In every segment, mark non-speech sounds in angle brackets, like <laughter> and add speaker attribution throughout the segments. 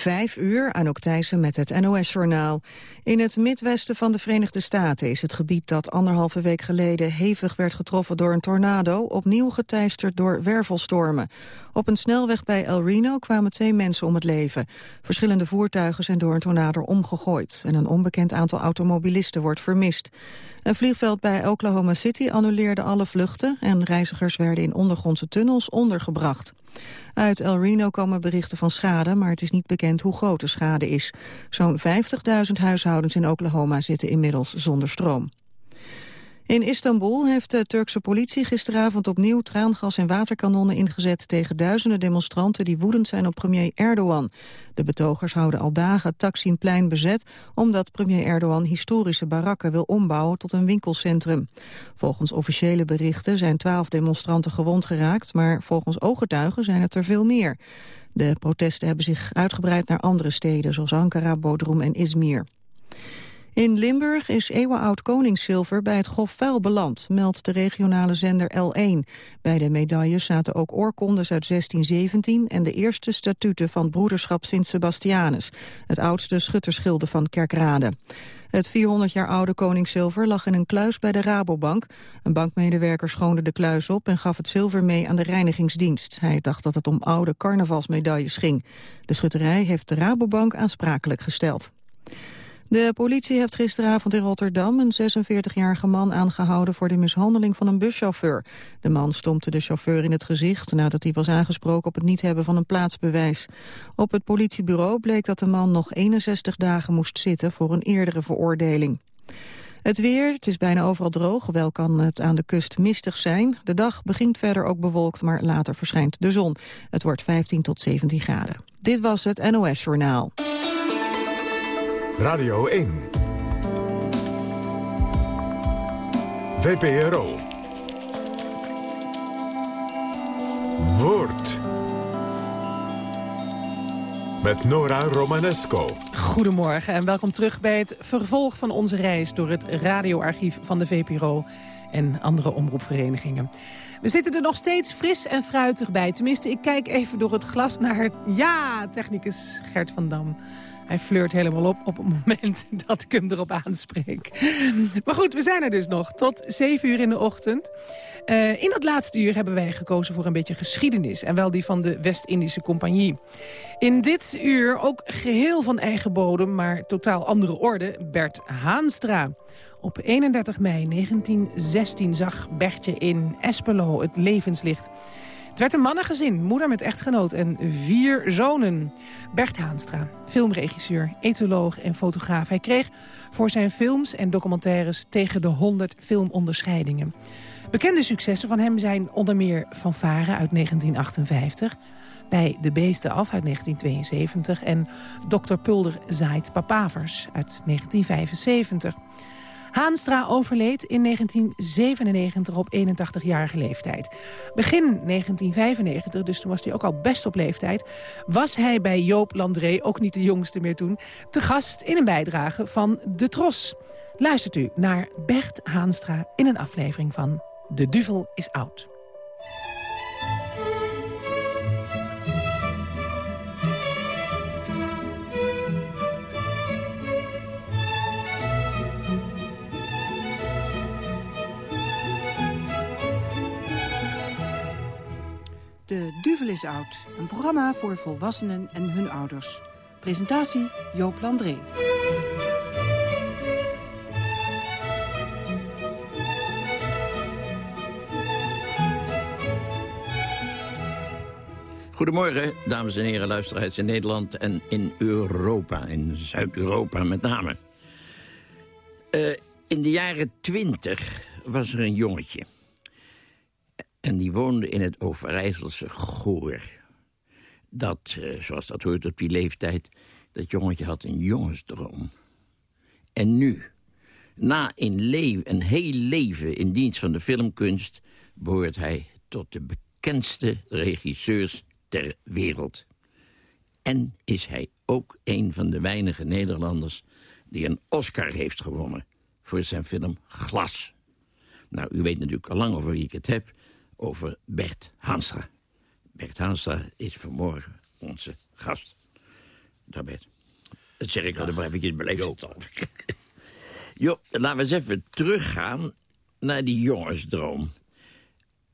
Speaker 1: Vijf uur, Anouk Thijssen met het NOS-journaal. In het midwesten van de Verenigde Staten is het gebied dat anderhalve week geleden hevig werd getroffen door een tornado opnieuw geteisterd door wervelstormen. Op een snelweg bij El Reno kwamen twee mensen om het leven. Verschillende voertuigen zijn door een tornado omgegooid en een onbekend aantal automobilisten wordt vermist. Een vliegveld bij Oklahoma City annuleerde alle vluchten en reizigers werden in ondergrondse tunnels ondergebracht. Uit El Reno komen berichten van schade, maar het is niet bekend hoe groot de schade is. Zo'n 50.000 huishoudens in Oklahoma zitten inmiddels zonder stroom. In Istanbul heeft de Turkse politie gisteravond opnieuw traangas en waterkanonnen ingezet tegen duizenden demonstranten die woedend zijn op premier Erdogan. De betogers houden al dagen Taksimplein bezet omdat premier Erdogan historische barakken wil ombouwen tot een winkelcentrum. Volgens officiële berichten zijn twaalf demonstranten gewond geraakt, maar volgens ooggetuigen zijn het er veel meer. De protesten hebben zich uitgebreid naar andere steden zoals Ankara, Bodrum en Izmir. In Limburg is eeuwenoud koningszilver bij het Grof Vuil beland, meldt de regionale zender L1. Bij de medailles zaten ook oorkondes uit 1617 en de eerste statuten van broederschap Sint-Sebastianus, het oudste schutterschilde van Kerkrade. Het 400 jaar oude koningszilver lag in een kluis bij de Rabobank. Een bankmedewerker schoonde de kluis op en gaf het zilver mee aan de reinigingsdienst. Hij dacht dat het om oude carnavalsmedailles ging. De schutterij heeft de Rabobank aansprakelijk gesteld. De politie heeft gisteravond in Rotterdam een 46-jarige man aangehouden voor de mishandeling van een buschauffeur. De man stompte de chauffeur in het gezicht nadat hij was aangesproken op het niet hebben van een plaatsbewijs. Op het politiebureau bleek dat de man nog 61 dagen moest zitten voor een eerdere veroordeling. Het weer, het is bijna overal droog, wel kan het aan de kust mistig zijn. De dag begint verder ook bewolkt, maar later verschijnt de zon. Het wordt 15 tot 17 graden. Dit was het NOS Journaal.
Speaker 2: Radio 1. VPRO. Woord. Met Nora Romanesco.
Speaker 3: Goedemorgen en welkom terug bij het vervolg van onze reis... door het radioarchief van de VPRO en andere omroepverenigingen. We zitten er nog steeds fris en fruitig bij. Tenminste, ik kijk even door het glas naar... Ja, technicus Gert van Dam. Hij flirt helemaal op op het moment <laughs> dat ik hem erop aanspreek. Maar goed, we zijn er dus nog. Tot 7 uur in de ochtend. Uh, in dat laatste uur hebben wij gekozen voor een beetje geschiedenis. En wel die van de West-Indische Compagnie. In dit uur ook geheel van eigen bodem, maar totaal andere orde, Bert Haanstra. Op 31 mei 1916 zag Bertje in Espelo het levenslicht. Werd een mannengezin, moeder met echtgenoot en vier zonen. Bert Haanstra, filmregisseur, etoloog en fotograaf. Hij kreeg voor zijn films en documentaires tegen de 100 filmonderscheidingen. Bekende successen van hem zijn onder meer Van Varen uit 1958... bij De Beesten af uit 1972 en Dr. Pulder zaait papavers uit 1975... Haanstra overleed in 1997 op 81-jarige leeftijd. Begin 1995, dus toen was hij ook al best op leeftijd... was hij bij Joop Landré, ook niet de jongste meer toen... te gast in een bijdrage van De Tros. Luistert u naar Bert Haanstra in een aflevering van De Duvel is Oud.
Speaker 4: De Duvel is Oud, een programma voor volwassenen en hun ouders. Presentatie Joop Landré.
Speaker 5: Goedemorgen, dames en heren, luisteraars in Nederland en in Europa, in Zuid-Europa met name. Uh, in de jaren twintig was er een jongetje. En die woonde in het Overijsselse Goor. Dat, eh, zoals dat hoort op die leeftijd, dat jongetje had een jongensdroom. En nu, na een, een heel leven in dienst van de filmkunst... behoort hij tot de bekendste regisseurs ter wereld. En is hij ook een van de weinige Nederlanders... die een Oscar heeft gewonnen voor zijn film Glas. Nou, u weet natuurlijk al lang over wie ik het heb over Bert Hanstra. Bert Hanstra is vanmorgen onze gast. Daarbij. Dat zeg ik al, dan maar eventjes beleefd. Jo, laten we eens even teruggaan naar die jongensdroom.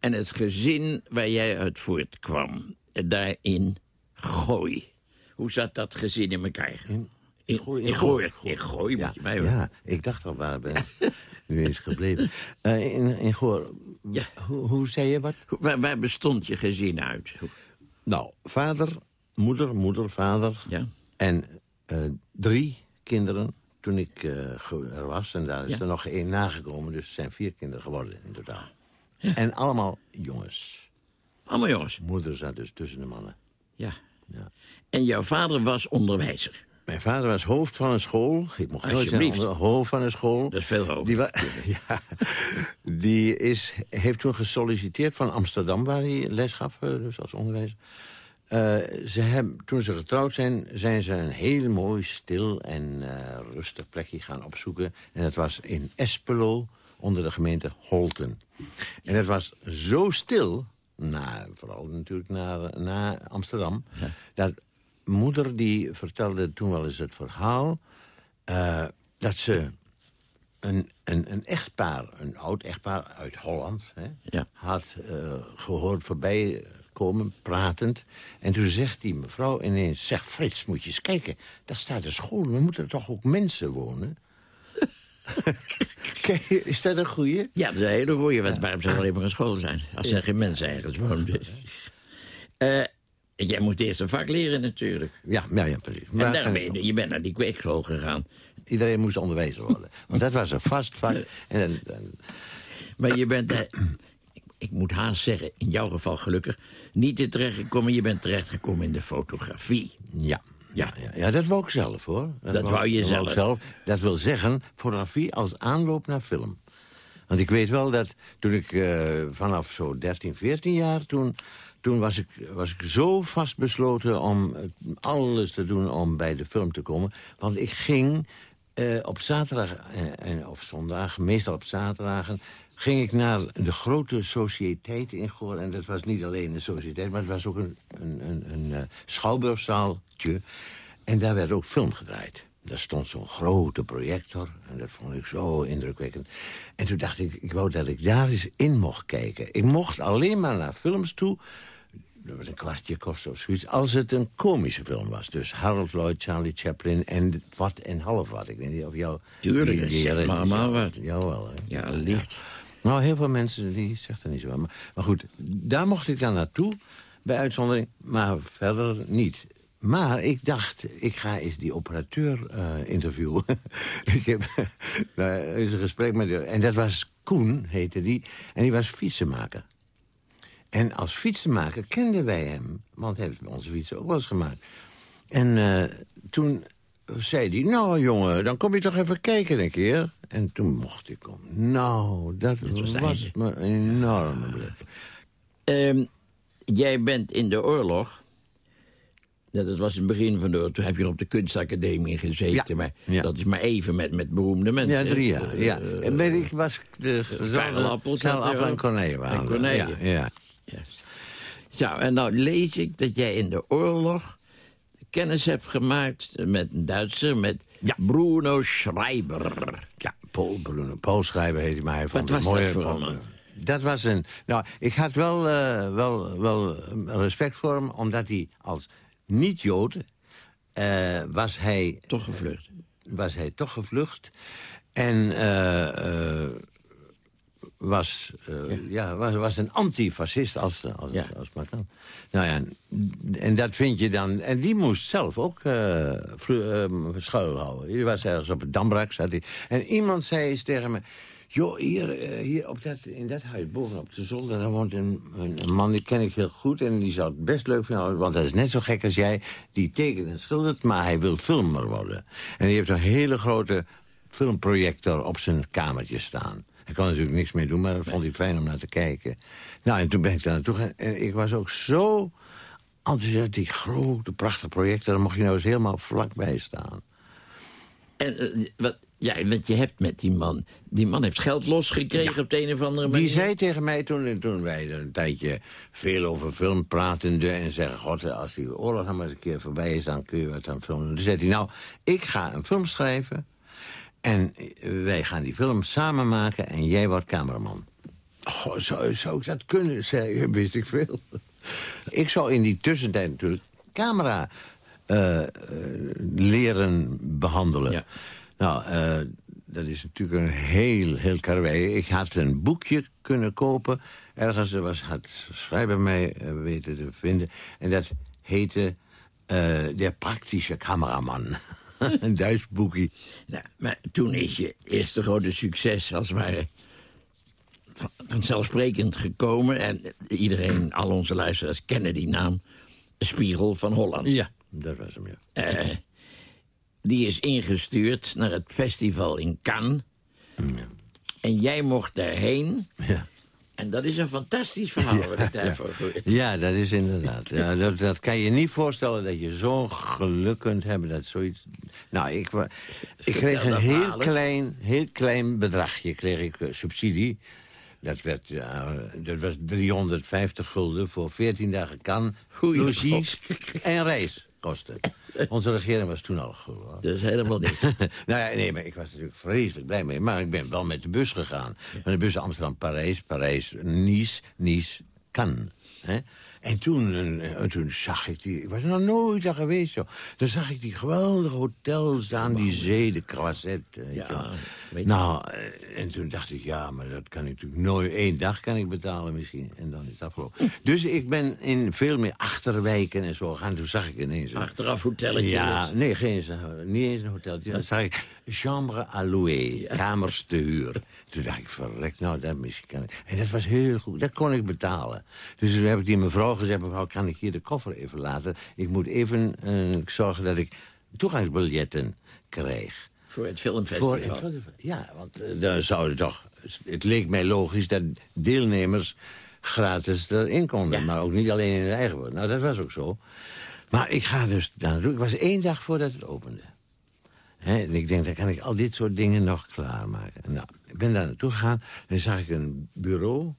Speaker 5: En het gezin waar jij uit voortkwam. Daar in Gooi. Hoe zat dat gezin in elkaar? In, in,
Speaker 6: Gooi,
Speaker 5: in Gooi. In Gooi, moet je mij horen.
Speaker 6: Ja, ik dacht al, waar ben ik <laughs> nu eens gebleven? <laughs> Eh, in, in Goor,
Speaker 5: Ja.
Speaker 6: hoe, hoe zei je wat?
Speaker 5: Waar, waar bestond je gezin uit?
Speaker 6: Nou, vader, moeder, moeder, vader.
Speaker 5: Ja.
Speaker 6: En eh, drie kinderen toen ik eh, er was. En daar is
Speaker 5: Ja.
Speaker 6: er nog één nagekomen. Dus het zijn vier kinderen geworden in totaal. En allemaal jongens.
Speaker 5: Allemaal jongens.
Speaker 6: Moeder zat dus tussen de mannen.
Speaker 5: Ja.
Speaker 6: Ja.
Speaker 5: En jouw vader was onderwijzer.
Speaker 6: Mijn vader was hoofd van een school. Ik mocht nooit hoofd van een school.
Speaker 5: Dat is veel hoofd.
Speaker 6: Die, <laughs> ja, die is, heeft toen gesolliciteerd van Amsterdam, waar hij les gaf, eh, dus als onderwijzer. Eh, ze hebben, toen ze getrouwd zijn, zijn ze een heel mooi, stil en eh, rustig plekje gaan opzoeken. En dat was in Espelo, onder de gemeente Holten. En het was zo stil, na, vooral natuurlijk naar, naar Amsterdam... dat moeder die vertelde toen wel eens het verhaal... eh, dat ze een, een, een echtpaar, een oud echtpaar uit Holland... Hè,
Speaker 5: Ja.
Speaker 6: had eh, gehoord voorbij komen, pratend. En toen zegt die mevrouw ineens... zeg Frits, moet je eens kijken, daar staat een school. We moeten toch ook mensen wonen? <laughs> Kijk, is dat een goeie?
Speaker 5: Ja, dat is een hele goeie. Want waarom zou er alleen maar een school zijn? Als er geen mensen ergens woonden. <laughs> Eh jij moet eerst een vak leren natuurlijk.
Speaker 6: Ja, ja, ja precies.
Speaker 5: En
Speaker 6: Maar-
Speaker 5: ben je, je bent naar die kweekschool gegaan.
Speaker 6: Iedereen moest onderwezen worden. <laughs> Want dat was een vast vak. <laughs> En, en-
Speaker 5: Maar je bent, eh, ik, ik moet haast zeggen, in jouw geval gelukkig... niet in terechtgekomen, je bent terechtgekomen in de fotografie.
Speaker 6: Ja. Ja, ja, ja, dat wou ik zelf, hoor.
Speaker 5: Dat wou je zelf.
Speaker 6: Dat wil zeggen, fotografie als aanloop naar film. Want ik weet wel dat toen ik eh, vanaf zo 13, 14 jaar... toen, toen was, ik, was ik zo vastbesloten om alles te doen om bij de film te komen. Want ik ging eh, op zaterdag eh, en, of zondag, meestal op zaterdagen... ging ik naar de grote sociëteit in Goor. En dat was niet alleen een sociëteit, maar het was ook een, een, een, een eh, schouwburgzaaltje. En daar werd ook film gedraaid. Daar stond zo'n grote projector. En dat vond ik zo indrukwekkend. En toen dacht ik, ik wou dat ik daar eens in mocht kijken. Ik mocht alleen maar naar films toe een kwartje kost of zoiets... als het een komische film was. Dus Harold Lloyd, Charlie Chaplin en wat en half wat. Ik weet niet of jou...
Speaker 5: Tuurlijk, allemaal
Speaker 6: jou-
Speaker 5: wat.
Speaker 6: Jawel, hè?
Speaker 5: Ja, licht.
Speaker 6: Nou, heel veel mensen die zegt er niet zo. Maar, maar goed, daar mocht ik dan naartoe, bij uitzondering. Maar verder niet. Maar ik dacht, ik ga eens die operateur eh, interviewen. <laughs> ik heb <laughs> nou, is een gesprek met... En dat was Koen, heette die. En die was fietsenmaker. En als fietsenmaker kenden wij hem. Want hij heeft onze fietsen ook wel eens gemaakt. En eh, toen zei hij, nou jongen, dan kom je toch even kijken een keer. En toen mocht ik komen. Nou, dat
Speaker 5: was
Speaker 6: me een enorme blik.
Speaker 5: Ehm, jij bent in de oorlog... Dat was in het begin van de oorlog. Toen heb je op de kunstacademie gezeten.
Speaker 6: Ja,
Speaker 5: Maar
Speaker 6: ja.
Speaker 5: dat is maar even met, met beroemde mensen.
Speaker 6: Ja, drie jaar. Ja.
Speaker 5: Eh,
Speaker 6: en weet ik, was de
Speaker 5: Karel Appel zat
Speaker 6: Karel Appel en. Corneille waren
Speaker 5: En. Corneille.
Speaker 6: Ja, ja.
Speaker 5: Juist. Ja, en nou lees ik dat jij in de oorlog kennis hebt gemaakt met een Duitser, met
Speaker 6: Ja.
Speaker 5: Bruno Schreiber.
Speaker 6: Ja, Paul Bruno. Paul Schrijver heet hij, maar hij vond
Speaker 5: Wat
Speaker 6: het
Speaker 5: was
Speaker 6: mooie
Speaker 5: dat voor man?
Speaker 6: Dat was een... Nou, ik had wel, eh, wel, wel eh, respect voor hem, omdat hij als niet-Jood... eh, was hij
Speaker 5: Toch gevlucht.
Speaker 6: was hij toch gevlucht. En was, eh, ja. was, was een antifascist als, als,
Speaker 5: Ja.
Speaker 6: als maar kan. Nou ja, en dat vind je dan... En die moest zelf ook eh vlu- eh, schuilhouden. Die was ergens op het Dambrak. Zat hij. En iemand zei eens tegen me... Joh, hier, eh, hier op dat, in dat huis bovenop de zolder... daar woont een man, die ken ik heel goed... en die zou het best leuk vinden, want hij is net zo gek als jij. Die tekent en schildert, maar hij wil filmer worden. En die heeft een hele grote filmprojector op zijn kamertje staan. Hij kon natuurlijk niks mee doen, maar dat vond hij fijn om naar te kijken. Nou, en toen ben ik daar naartoe gegaan. En ik was ook zo enthousiast. Die grote, prachtige projector, daar mocht je nou eens helemaal vlakbij staan.
Speaker 5: En eh, wat, ja, wat je hebt met die man... Die man heeft geld losgekregen op de een of andere manier.
Speaker 6: Die zei tegen mij toen, toen wij er een tijdje veel over film pratenden... en zeggen, god, als die oorlog nog maar eens een keer voorbij is... dan kun je wat aan filmen. Dan zei hij, nou, ik ga een film schrijven... en wij gaan die film samen maken en jij wordt cameraman. Goh, zou, zou ik dat kunnen, zei wist ik veel. <laughs> ik zou in die tussentijd natuurlijk camera eh, eh, leren behandelen.
Speaker 5: Ja.
Speaker 6: Nou, eh, dat is natuurlijk een heel, heel karwei. Ik had een boekje kunnen kopen. Ergens er was, had schrijver mij eh, weten te vinden. En dat heette eh De Praktische Cameraman. <laughs> <laughs> een Duits boekje.
Speaker 5: Nou, maar toen is je eerste grote succes als het ware van- vanzelfsprekend gekomen. En iedereen, al onze luisteraars, kennen die naam. Spiegel van Holland.
Speaker 6: Ja, dat was hem, ja.
Speaker 5: Eh, die is ingestuurd naar het festival in Cannes. En jij mocht daarheen.
Speaker 6: Ja.
Speaker 5: En dat is een fantastisch <laughs> verhaal wat ik daarvoor gehoord.
Speaker 6: Ja, dat is inderdaad. Ja, dat, dat kan je niet voorstellen dat je zo'n geluk kunt hebben dat zoiets... Nou, ik, ik kreeg een
Speaker 5: dat
Speaker 6: heel klein, heel klein bedragje, kreeg ik eh, subsidie. Dat, werd, ja, dat was 350 gulden voor 14 dagen kan, logies en reiskosten. Onze regering was toen al goed. hoor.
Speaker 5: Dus helemaal niet. <laughs>
Speaker 6: nou ja, nee, maar ik was natuurlijk vreselijk blij mee. Maar ik ben wel met de bus gegaan. Met de bus Amsterdam-Parijs, Parijs-Nice, Nice-Cannes. En toen, eh, en toen zag ik die... Ik was nog nooit daar geweest, joh. Toen zag ik die geweldige hotels aan die zee, de Croisette.
Speaker 5: Ja.
Speaker 6: Nou, eh, en toen dacht ik, ja, maar dat kan ik natuurlijk nooit... één dag kan ik betalen misschien, en dan is het afgelopen. <laughs> Dus ik ben in veel meer achterwijken en zo gegaan. Toen zag ik ineens... een-
Speaker 5: Achteraf hotelletje.
Speaker 6: ja, nee, geen, niet eens een hoteltje. Dan zag ik chambre à louer, kamers te huur. Toen dacht ik, verrek, nou, dat misschien kan ik. En dat was heel goed, dat kon ik betalen. Dus toen heb ik die mevrouw gezegd, mevrouw, kan ik hier de koffer even laten? Ik moet even eh, zorgen dat ik toegangsbiljetten krijg.
Speaker 5: Voor het filmfestival.
Speaker 6: Voor het. Ja, want eh, dan zouden toch... Het leek mij logisch dat deelnemers gratis erin konden. Maar ook niet alleen in hun eigen woord. Nou, dat was ook zo. Maar ik ga dus daar naartoe. Ik was één dag voordat het opende. En ik denk, dan kan ik al dit soort dingen nog klaarmaken. Nou, ik ben daar naartoe gegaan. En zag ik een bureau.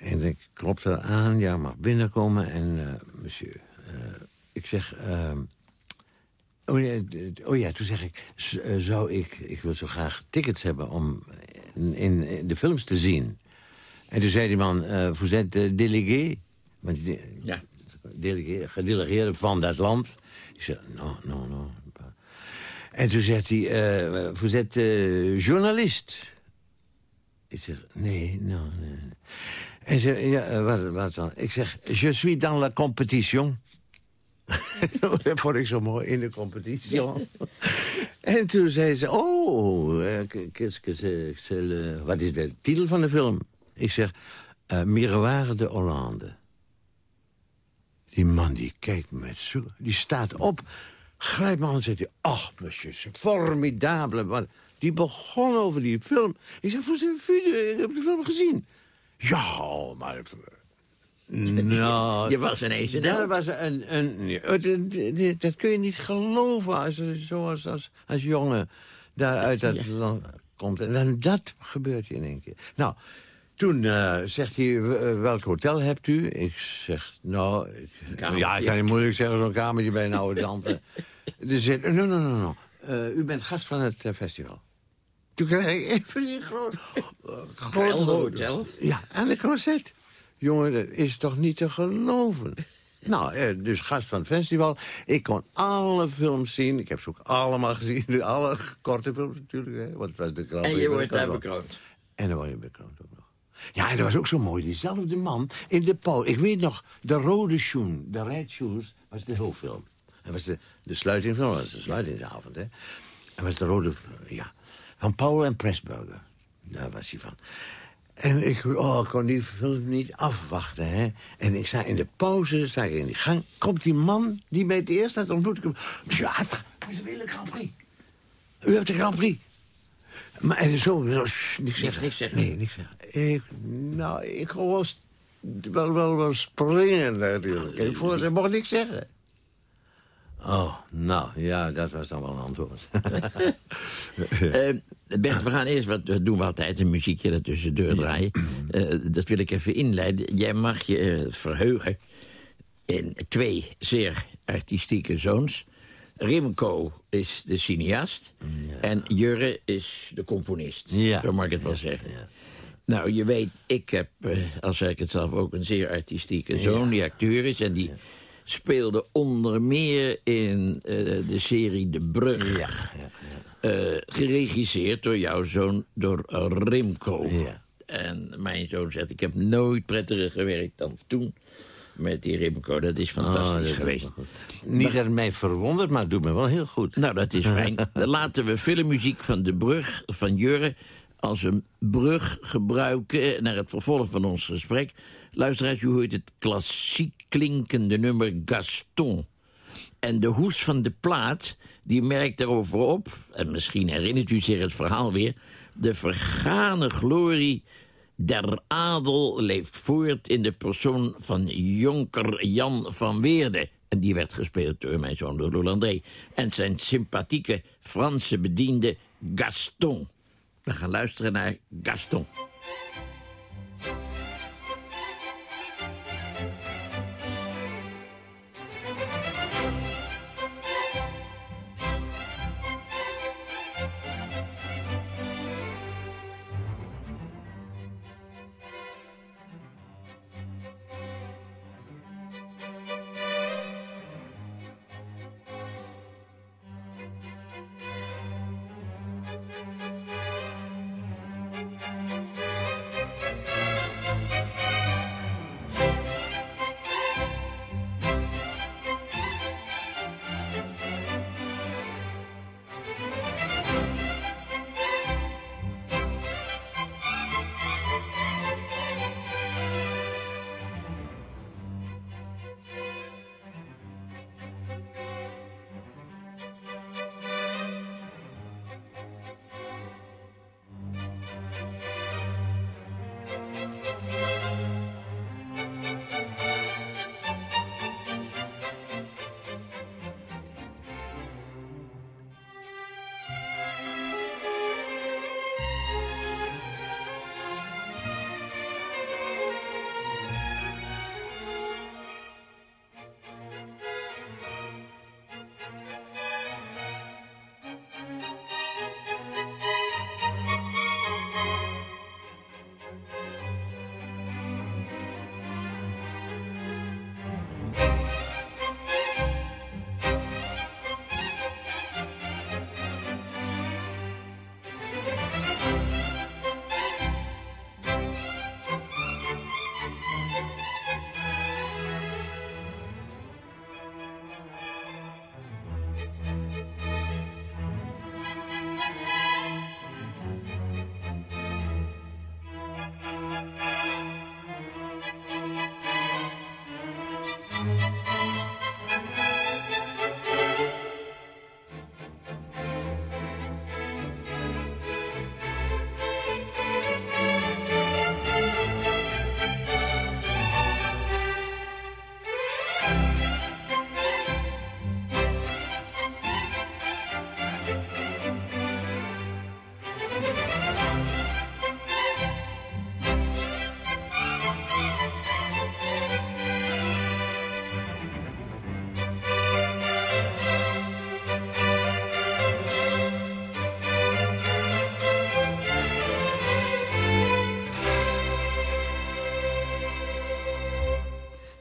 Speaker 6: En ik klopte aan. Ja, mag binnenkomen. En, eh, monsieur, eh, ik zeg... ehm, Oh ja, oh ja, toen zeg ik, eh, zou ik, ik wil zo graag tickets hebben om in, de films te zien. En toen zei die man, vous êtes délégué? Want die-
Speaker 5: Ja.
Speaker 6: Delegé, gedelegeerde van dat land. Ik zei, no, no, no. En toen zegt hij, eh vous êtes journalist? Ik zeg, nee, no, nee. En ze, ja, eh, wat, wat dan? Ik zeg, je suis dans la compétition. <laughs> dat vond ik zo mooi, in de competitie. <laughs> en toen zei ze, oh, eh, le- wat is de titel van de film? Ik zeg, eh Miroir de Hollande. Die man die kijkt met zo... Die staat op, grijpt me aan en zegt hij... Ach, monsieur, formidable. Die begon over die film. Ik zeg, vous avez vu de- ik heb de film gezien. Ja, maar... Nou,
Speaker 5: Je was ineens een
Speaker 6: dat
Speaker 5: held.
Speaker 6: was een... een het- dat kun je niet geloven als, je zo als, als, als jongen daar uit dat land komt. En dan dat gebeurt je in één keer. Nou, toen eh, zegt hij, eh, welk hotel hebt u? Ik zeg, nou... ik- ja, ik kan niet moeilijk zeggen, zo'n kamertje bij een oude tante. <laughs> dus zegt, no, no, no, no. Eh, u bent gast van het eh, festival. Toen kreeg ik even die groot...
Speaker 5: Hotel?
Speaker 6: Ja, aan de Croisette. Jongen, dat is toch niet te geloven? <laughs> Nou, eh, dus gast van het festival. Ik kon alle films zien. Ik heb ze ook allemaal gezien. <laughs> Alle korte films natuurlijk. Hè, want het was de krant.
Speaker 5: En je wordt daar bekroond.
Speaker 6: En dan word je bekroond ook nog. Ja, en dat was ook zo mooi. Diezelfde man in de pauze. Ik weet nog, de rode schoen, de red shoes, was de hoofdfilm. Dat was de, de sluitingfilm, dat was de sluitingsavond, hè. En was de rode, ja, van Paul en Pressburger. Daar was hij van. En ik, oh, ik kon die film niet afwachten, hè. En ik sta in de pauze, sta ik in die gang. Komt die man die mij het eerst had ontmoet. Ik, ja, dat is een hele Grand Prix. U hebt de Grand Prix. Maar en zo, zo shh, niks zeggen.
Speaker 5: niks zeggen.
Speaker 6: Nee, niks zeggen. Ik, nou, ik st- wel, wel, wel springen natuurlijk. Ik voelde, ze mocht niks zeggen. Oh, nou, ja, dat was dan wel een antwoord. <laughs>
Speaker 5: Eh, Bert, we gaan eerst, wat doen we altijd, een muziekje er tussendoor draaien. Eh, dat wil ik even inleiden. Jij mag je eh, verheugen in twee zeer artistieke zoons. Remco is de cineast en Jurre is de componist.
Speaker 6: Ja.
Speaker 5: Zo mag ik het wel zeggen. Nou, je weet, ik heb, al zeg ik het zelf, ook een zeer artistieke zoon die acteur is. En die speelde onder meer in eh, de serie De Brug. Eh, geregisseerd door jouw zoon, door.
Speaker 6: Ja.
Speaker 5: En mijn zoon zegt, ik heb nooit prettiger gewerkt dan toen met die Remco. Dat is fantastisch
Speaker 6: Oh, dat
Speaker 5: geweest.
Speaker 6: Niet dat het mij verwondert, maar het doet me wel heel goed.
Speaker 5: Nou, dat is fijn. <laughs> Dan laten we filmmuziek van De Brug van Jurre als een brug gebruiken naar het vervolg van ons gesprek. Luisteraars, u hoort het klassiek klinkende nummer Gaston. En de hoes van de plaat, die merkt daarover op... en misschien herinnert u zich het verhaal weer... de vergane glorie der adel leeft voort in de persoon van jonker Jan van Weerde. En die werd gespeeld door mijn zoon door André. En zijn sympathieke Franse bediende Gaston. We gaan luisteren naar Gaston.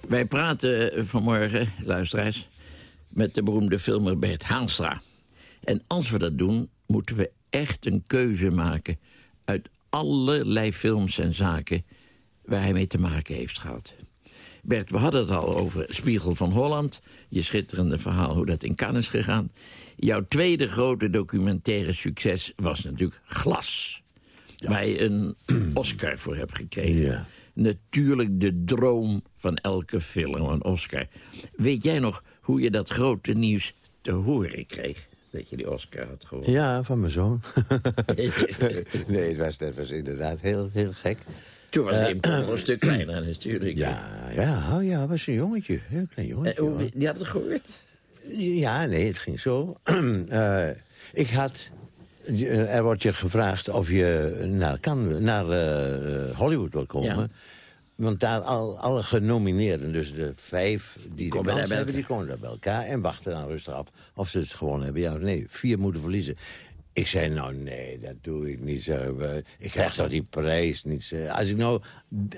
Speaker 5: Wij praten vanmorgen, luisteraars, met de beroemde filmer Bert Haanstra. En als we dat doen, moeten we echt een keuze maken... uit allerlei films en zaken waar hij mee te maken heeft gehad. Bert, we hadden het al over Spiegel van Holland. Je schitterende verhaal hoe dat in Cannes is gegaan. Jouw tweede grote documentaire succes was natuurlijk Glas. Waar je een <clears throat> Oscar voor hebt gekregen.
Speaker 6: Ja.
Speaker 5: Natuurlijk de droom van elke film, een Oscar. Weet jij nog hoe je dat grote nieuws te horen kreeg? Dat je die Oscar had gewonnen.
Speaker 6: Ja, van mijn zoon. <laughs> nee, het was, dat was inderdaad heel, heel gek.
Speaker 5: Toen was hij nog een stuk kleiner natuurlijk.
Speaker 6: Ja, ja, oh ja, was een jongetje. Heel klein
Speaker 5: Eh,
Speaker 6: jongetje.
Speaker 5: die had het gehoord?
Speaker 6: Ja, nee, het ging zo. <clears throat> Eh, ik had... eh, Er wordt je gevraagd of je naar, Cannes, naar eh, Hollywood wil komen.
Speaker 5: Ja.
Speaker 6: Want daar al, alle genomineerden, dus de vijf die de
Speaker 5: Komen
Speaker 6: kans hebben... die komen daar bij elkaar en wachten dan rustig af of ze het gewonnen hebben. Ja nee, vier moeten verliezen. Ik zei, nou nee, dat doe ik niet. Ik krijg toch die prijs niet. Als ik nou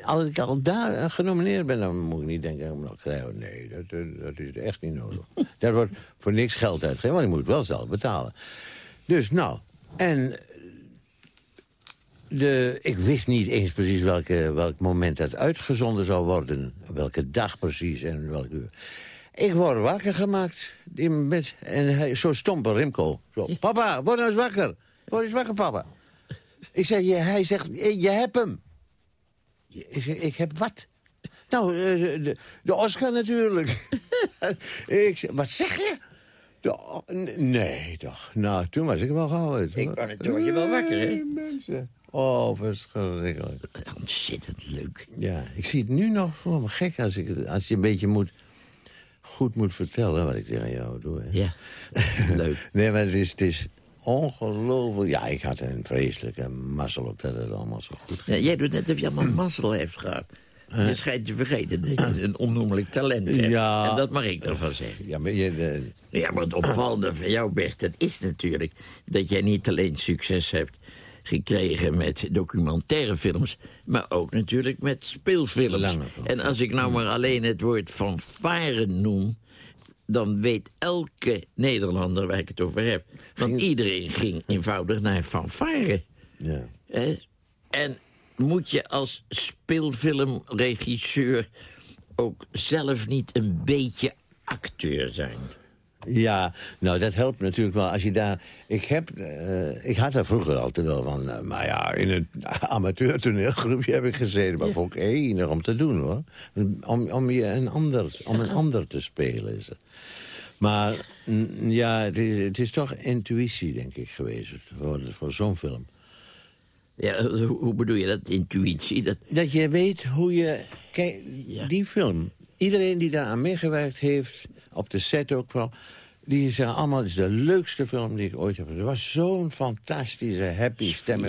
Speaker 6: als ik al daar eh, genomineerd ben, dan moet ik niet denken... ik moet nog krijgen. Nee, dat, eh, dat is echt niet nodig. <laughs> Daar wordt voor niks geld uitgegeven, want ik moet het wel zelf betalen. Dus nou, en de, ik wist niet eens precies welke, welk moment dat uitgezonden zou worden. Welke dag precies en welk uur. Ik word wakker gemaakt in bed. En hij, zo stompe Rimco. Zo, papa, word nou eens wakker. Word eens wakker, papa. Ik zeg, je, hij zegt, eh, je hebt hem. Ik zeg, ik heb wat? Nou, eh, de, de, de Oscar natuurlijk. <laughs> ik zeg, wat zeg je? N- nee, toch. Nou, toen was ik wel gehouden.
Speaker 5: Ik toen word je wel wakker, hè?
Speaker 6: Nee, mensen. Oh, verschrikkelijk.
Speaker 5: Ontzettend leuk.
Speaker 6: Ja, ik zie het nu nog voor me gek als, ik, het- als je een beetje moet, goed moet vertellen wat ik tegen jou doe. Hè.
Speaker 5: Ja, <laughs> leuk.
Speaker 6: Nee, maar het is, het is ongelooflijk. Ja, ik had een vreselijke mazzel op dat het allemaal zo goed ging.
Speaker 5: Ja, jij doet net of je allemaal mazzel heeft gehad. Je schijnt te vergeten dat je een onnoemelijk talent hebt.
Speaker 6: Ja.
Speaker 5: En dat mag ik ervan zeggen.
Speaker 6: Ja, maar je, eh,
Speaker 5: Ja, maar het opvallende van jou, Bert, dat is natuurlijk... dat jij niet alleen succes hebt gekregen met documentaire films... maar ook natuurlijk met speelfilms. En als ik nou maar alleen het woord fanfare noem... dan weet elke Nederlander waar ik het over heb. Want iedereen ging eenvoudig naar fanfare.
Speaker 6: ja.
Speaker 5: En moet je als speelfilmregisseur ook zelf niet een beetje acteur zijn?
Speaker 6: Ja, nou dat helpt natuurlijk wel als je daar... Ik, heb, eh, ik had daar vroeger altijd wel van... eh, maar ja, in een <laughs> amateurtoneelgroepje heb ik gezeten. Maar vond ik enig om te doen, hoor. Om, om, je een ander, om een ander te spelen is het. Maar ja, het is, het is toch intuïtie, denk ik, geweest. Voor, voor zo'n film.
Speaker 5: Ja, hoe, hoe bedoel je dat? Intuïtie? Dat,
Speaker 6: Dat je weet hoe je... Kijk,
Speaker 5: Ja.
Speaker 6: die film... Iedereen die daar aan meegewerkt heeft, op de set ook wel... die zeggen allemaal, het is de leukste film die ik ooit heb. Er was zo'n fantastische, happy stem.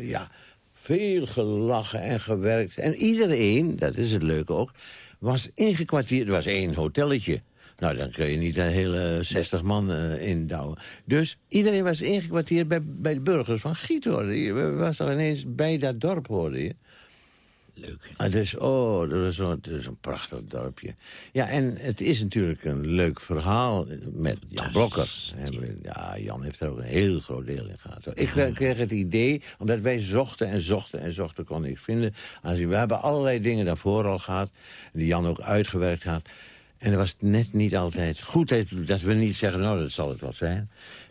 Speaker 6: Ja, veel gelachen en gewerkt. En iedereen, dat is het leuke ook, was ingekwartierd. Er was één hotelletje. Nou, dan kun je niet een hele 60 man eh indouwen. Dus iedereen was ingekwartierd bij, bij de burgers van Giet, hoorde je. We was er ineens bij dat dorp, hoorde je.
Speaker 5: leuk.
Speaker 6: Ah, dus, oh, dat is zo'n dat is een prachtig dorpje. Ja, en het is natuurlijk een leuk verhaal met Jan Blokker. Ja, Jan heeft er ook een heel groot deel in gehad. Ik kreeg het idee, omdat wij zochten en zochten en zochten, kon niks vinden. We hebben allerlei dingen daarvoor al gehad, die Jan ook uitgewerkt had. En er was net niet altijd goed dat we niet zeggen, nou, dat zal het wel zijn.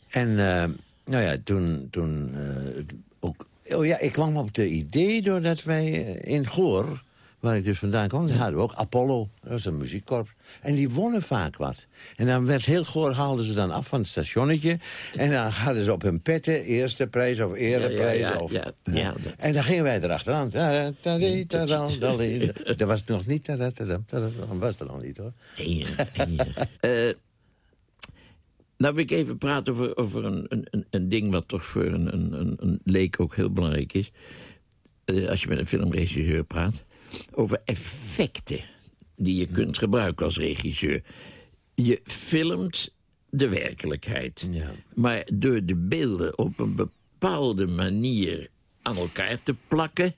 Speaker 6: En uh, nou ja, toen, toen uh, ook... Oh ja, ik kwam op het idee doordat wij uh, in Goor, waar ik dus vandaan kwam... daar hadden we ook Apollo, dat was een muziekkorps. En die wonnen vaak wat. En dan werd heel Goor, haalden ze dan af van het stationnetje... en dan hadden ze op hun petten eerste prijs of ereprijs.
Speaker 5: Ja, ja, ja,
Speaker 6: of,
Speaker 5: dat-
Speaker 6: En dan gingen wij erachteraan. Dat was nog niet... Dat was er nog niet, hoor.
Speaker 5: Eh, nou wil ik even praten over, over een, een, een ding... wat toch voor een, een, een, een leek ook heel belangrijk is. Eh, als je met een filmregisseur praat. Over effecten die je kunt gebruiken als regisseur. Je filmt de werkelijkheid.
Speaker 6: Ja.
Speaker 5: Maar door de beelden op een bepaalde manier aan elkaar te plakken...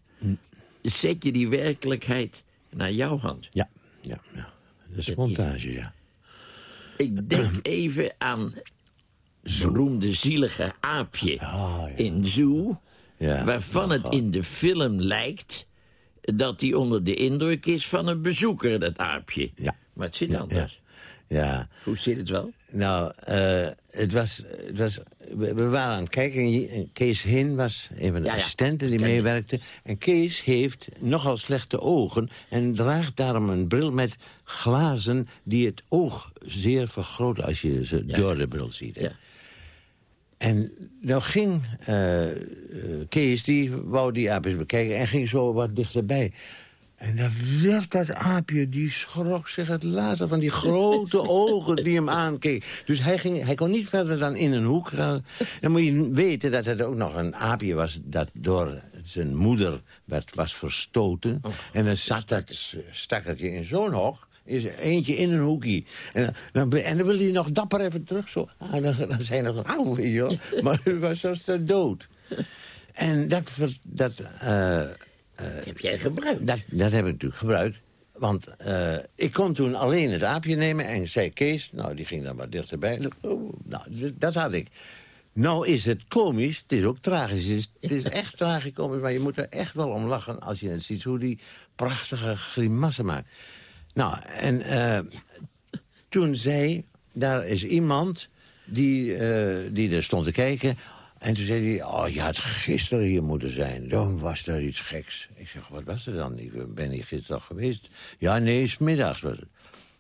Speaker 5: zet je die werkelijkheid naar jouw hand.
Speaker 6: Ja, ja, ja. Dat is montage, ja.
Speaker 5: Ik denk <clears throat> even aan beroemde zielige aapje
Speaker 6: Ah, ja.
Speaker 5: in Zoo...
Speaker 6: Ja,
Speaker 5: waarvan het in de film lijkt dat hij onder de indruk is van een bezoeker, dat aapje.
Speaker 6: Ja.
Speaker 5: Maar het zit anders.
Speaker 6: Ja,
Speaker 5: Hoe zit het wel?
Speaker 6: nou, eh, het was, het was, we, we waren aan het kijken en Kees Hin was een van de
Speaker 5: Ja,
Speaker 6: assistenten die meewerkte. En Kees heeft nogal slechte ogen en draagt daarom een bril met glazen die het oog zeer vergroten als je ze door de bril ziet.
Speaker 5: Ja.
Speaker 6: En nou ging eh, eh, Kees, die wou die aapjes bekijken en ging zo wat dichterbij. En dan werd dat aapje, die schrok zich het later van die grote <laughs> ogen die hem aankeek. Dus hij, ging, hij kon niet verder dan in een hoek gaan. Dan moet je weten dat het ook nog een aapje was... dat door zijn moeder werd, was verstoten. En dan zat dat stakkertje in zo'n hok is eentje in een hoekje. En dan, en dan wil hij nog dapper even terug. Zo. En dan, dan zijn er nog, weet je wel. <laughs> Maar hij was zoals de dood. En dat... dat uh,
Speaker 5: dat heb jij gebruikt?
Speaker 6: Dat, dat heb ik natuurlijk gebruikt. Want uh, ik kon toen alleen het aapje nemen en zei Kees... nou, die ging dan wat dichterbij. Oh, nou, dat had ik. Nou is het komisch, het is ook tragisch. Het is, het is echt tragicomisch, maar je moet er echt wel om lachen... als je het ziet hoe die prachtige grimassen maakt. Nou, en uh, toen zei, daar is iemand die, uh, die er stond te kijken... En toen zei hij, oh, je had gisteren hier moeten zijn. Dan was er iets geks. Ik zeg, wat was er dan? Ik ben hier gisteren geweest. Ja, nee, smiddags was het.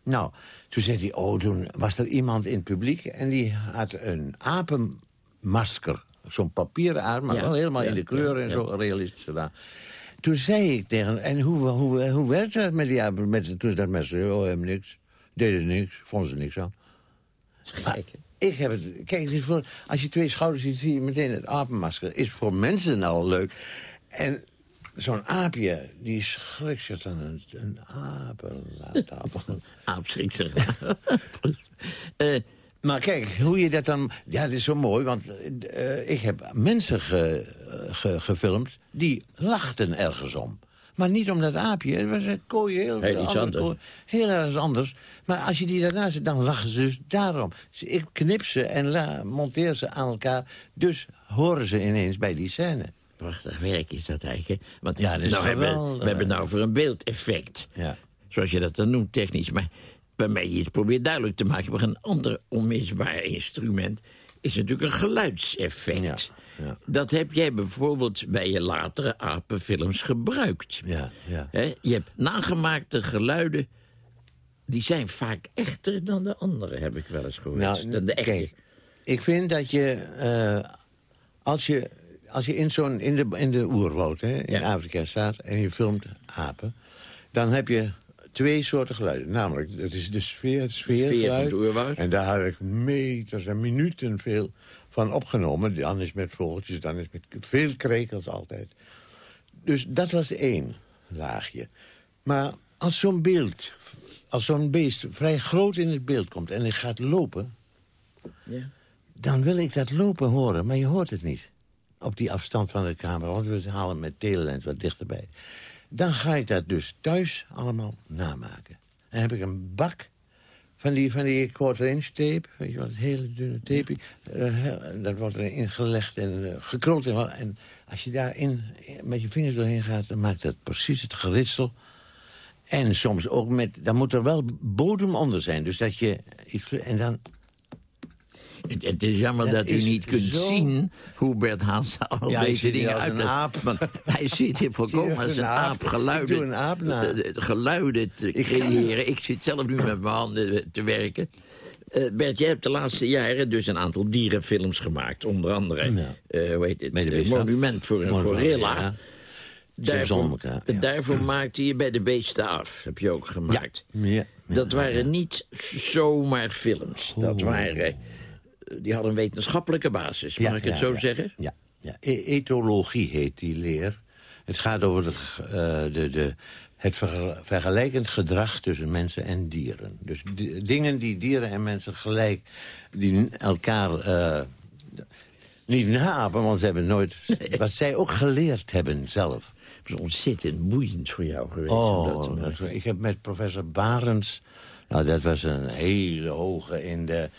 Speaker 6: Nou, toen zei hij, oh, toen was er iemand in het publiek... en die had een apenmasker. Zo'n papieren maar wel helemaal in de kleur en zo realistisch gedaan. Toen zei ik tegen en hoe, hoe, hoe werkt dat met die apen? Met, toen dat mensen, oh, hem niks. Deden niks, vonden ze niks aan. Ik heb het... Kijk, het is voor, als je twee schouders ziet, zie je meteen het apenmasker. Is voor mensen al leuk. En zo'n aapje, die schrikt zich dan een, een apen. <laughs>
Speaker 5: Aap schrikt zich. uh, <laughs>
Speaker 6: maar kijk, hoe je dat dan... Ja, dat is zo mooi, want uh, ik heb mensen ge, ge, gefilmd... die lachten ergens om. Maar niet om dat aapje. Het was een kooi heel,
Speaker 5: heel iets anders.
Speaker 6: Heel erg anders. Maar als je die daarna zit, dan lachen ze dus daarom. Ik knip ze en la, monteer ze aan elkaar. Dus horen ze ineens bij die scène.
Speaker 5: Prachtig werk is dat eigenlijk. Want
Speaker 6: ja, dat is
Speaker 5: nou, we, we hebben nou voor een beeldeffect.
Speaker 6: Ja.
Speaker 5: Zoals je dat dan noemt, technisch. Maar waarmee je het probeert duidelijk te maken... maar een ander onmisbaar instrument is natuurlijk een geluidseffect.
Speaker 6: Ja. Ja.
Speaker 5: Dat heb jij bijvoorbeeld bij je latere apenfilms gebruikt.
Speaker 6: Ja, ja.
Speaker 5: je hebt nagemaakte geluiden... die zijn vaak echter dan de andere, heb ik wel eens gehoord.
Speaker 6: Nou,
Speaker 5: dan de echte.
Speaker 6: Kijk, ik vind dat je... Uh, als je als je in, zo'n in, de, in de oerwoud hè, in. Afrika staat en je filmt apen... dan heb je twee soorten geluiden. Namelijk, het is de sfeer, het sfeergeluid.
Speaker 5: van het.
Speaker 6: En daar heb ik meters en minuten veel van opgenomen. Dan is met vogeltjes, dan is met veel krekels altijd. Dus dat was één laagje. Maar als zo'n beeld, als zo'n beest vrij groot in het beeld komt... en hij gaat lopen,
Speaker 5: Ja.
Speaker 6: dan wil ik dat lopen horen. Maar je hoort het niet op die afstand van de camera. Want we halen met telelens wat dichterbij. Dan ga ik dat dus thuis allemaal namaken. Dan heb ik een bak van die, van die quarter inch tape. Weet je wat, hele dunne tape. Eh, dat wordt erin gelegd en uh, gekruld. En, als je daarin met je vingers doorheen gaat... dan maakt dat precies het geritsel. En soms ook met... dan moet er wel bodem onder zijn. Dus dat je... En dan
Speaker 5: Het, het is jammer
Speaker 6: Dat
Speaker 5: dat, u niet kunt
Speaker 6: zo-
Speaker 5: zien hoe Bert Hans al
Speaker 6: Ja,
Speaker 5: deze dingen uit
Speaker 6: een aap. <laughs>
Speaker 5: Want hij zit hier volkomen
Speaker 6: als een aap.
Speaker 5: geluiden,
Speaker 6: een aap na.
Speaker 5: geluiden te
Speaker 6: Ik-
Speaker 5: creëren. Ik zit zelf nu met mijn handen te werken. Eh, Bert, jij hebt de laatste jaren dus een aantal dierenfilms gemaakt. Onder andere,
Speaker 6: Ja.
Speaker 5: eh, hoe heet het, Eh. Monument voor een
Speaker 6: Monument,
Speaker 5: gorilla.
Speaker 6: ja.
Speaker 5: Daarvoor,
Speaker 6: elkaar, ja.
Speaker 5: daarvoor maakte je bij de beesten af, heb je ook gemaakt.
Speaker 6: Ja,
Speaker 5: Dat waren niet zomaar films. Dat waren, die hadden een wetenschappelijke basis, mag
Speaker 6: Ja,
Speaker 5: ik het
Speaker 6: ja,
Speaker 5: zo
Speaker 6: ja.
Speaker 5: zeggen?
Speaker 6: Ja, ja. E- etologie heet die leer. Het gaat over de, eh, de, de, het verge- vergelijkend gedrag tussen mensen en dieren. Dus di- dingen die dieren en mensen gelijk... die elkaar eh, niet naapen, want ze hebben nooit... wat zij ook geleerd hebben zelf.
Speaker 5: Het is ontzettend boeiend voor jou geweest.
Speaker 6: Oh, dat- ik heb met professor Barens... Nou, dat was een hele hoge in de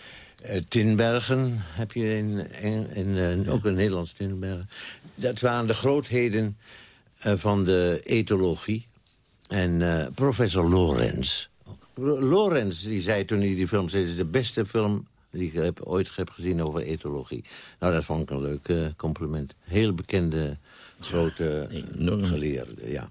Speaker 6: Tinbergen. Heb je in, in, in, eh, ook in Nederlands Tinbergen. Dat waren de grootheden eh, van de etologie. En eh, professor Lorenz. Lorenz die zei toen hij die film zei... "Dit is de beste film die ik heb, ooit heb gezien over etologie. Nou, dat vond ik een leuk eh, compliment. Heel bekende, grote
Speaker 5: enorm.
Speaker 6: geleerde, ja.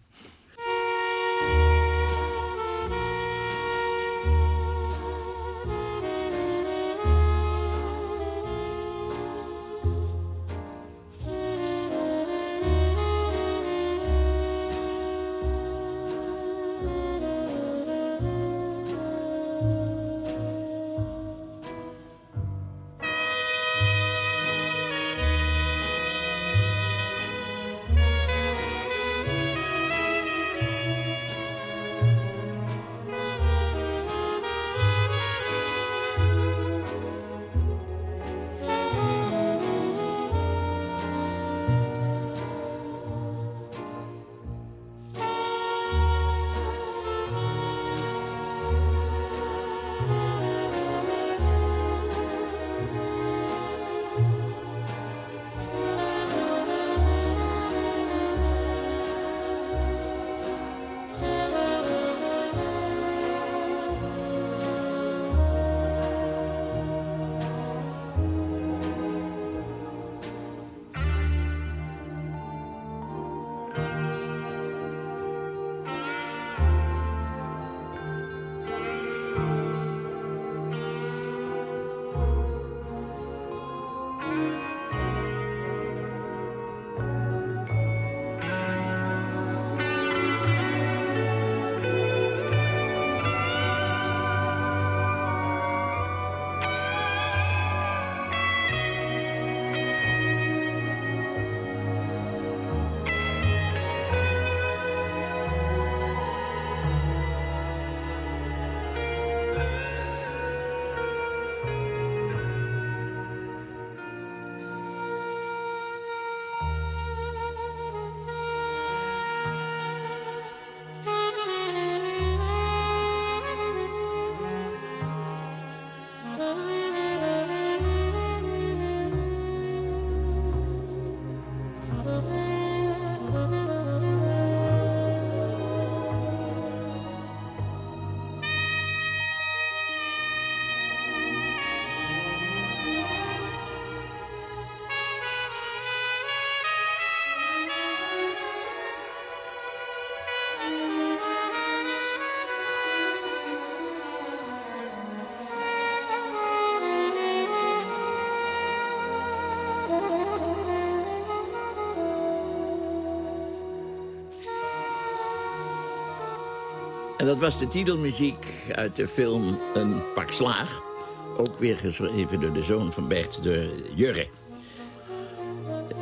Speaker 5: Dat was de titelmuziek uit de film Een pak slaag. Ook weer geschreven door de zoon van Bert, de Jurre.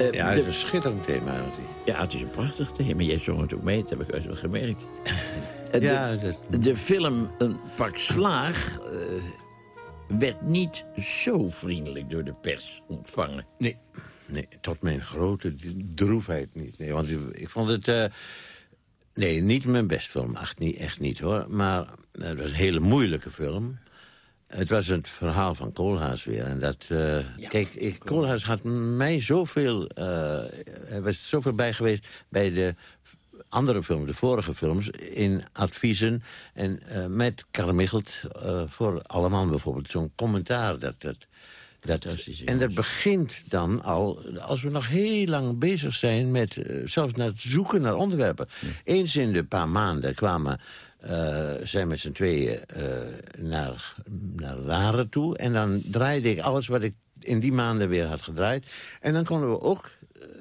Speaker 6: Uh, ja, het is een schitterend thema.
Speaker 5: Ja, het is een prachtig thema. Jij zong het ook mee, dat heb ik wel gemerkt. <laughs> de,
Speaker 6: ja, dat...
Speaker 5: de film Een pak slaag... Uh, werd niet zo vriendelijk door de pers ontvangen.
Speaker 6: Nee, nee tot mijn grote droefheid niet. Nee, want ik vond het... Uh, nee, niet mijn best film, echt niet, echt niet hoor. Maar het was een hele moeilijke film. Het was het verhaal van Koolhaas weer. En dat, uh, ja, kijk, ik, Koolhaas had mij zoveel... Uh, er was zoveel bij geweest bij de andere films, de vorige films, in adviezen. En uh, met Karl Michelt voor Alleman bijvoorbeeld, zo'n commentaar. Dat, dat, en dat begint dan al, als we nog heel lang bezig zijn met uh, zelfs naar het zoeken naar onderwerpen. Eens in de paar maanden kwamen uh, zijn met z'n tweeën uh, naar, naar Laren toe. En dan draaide ik alles wat ik in die maanden weer had gedraaid. En dan konden we ook,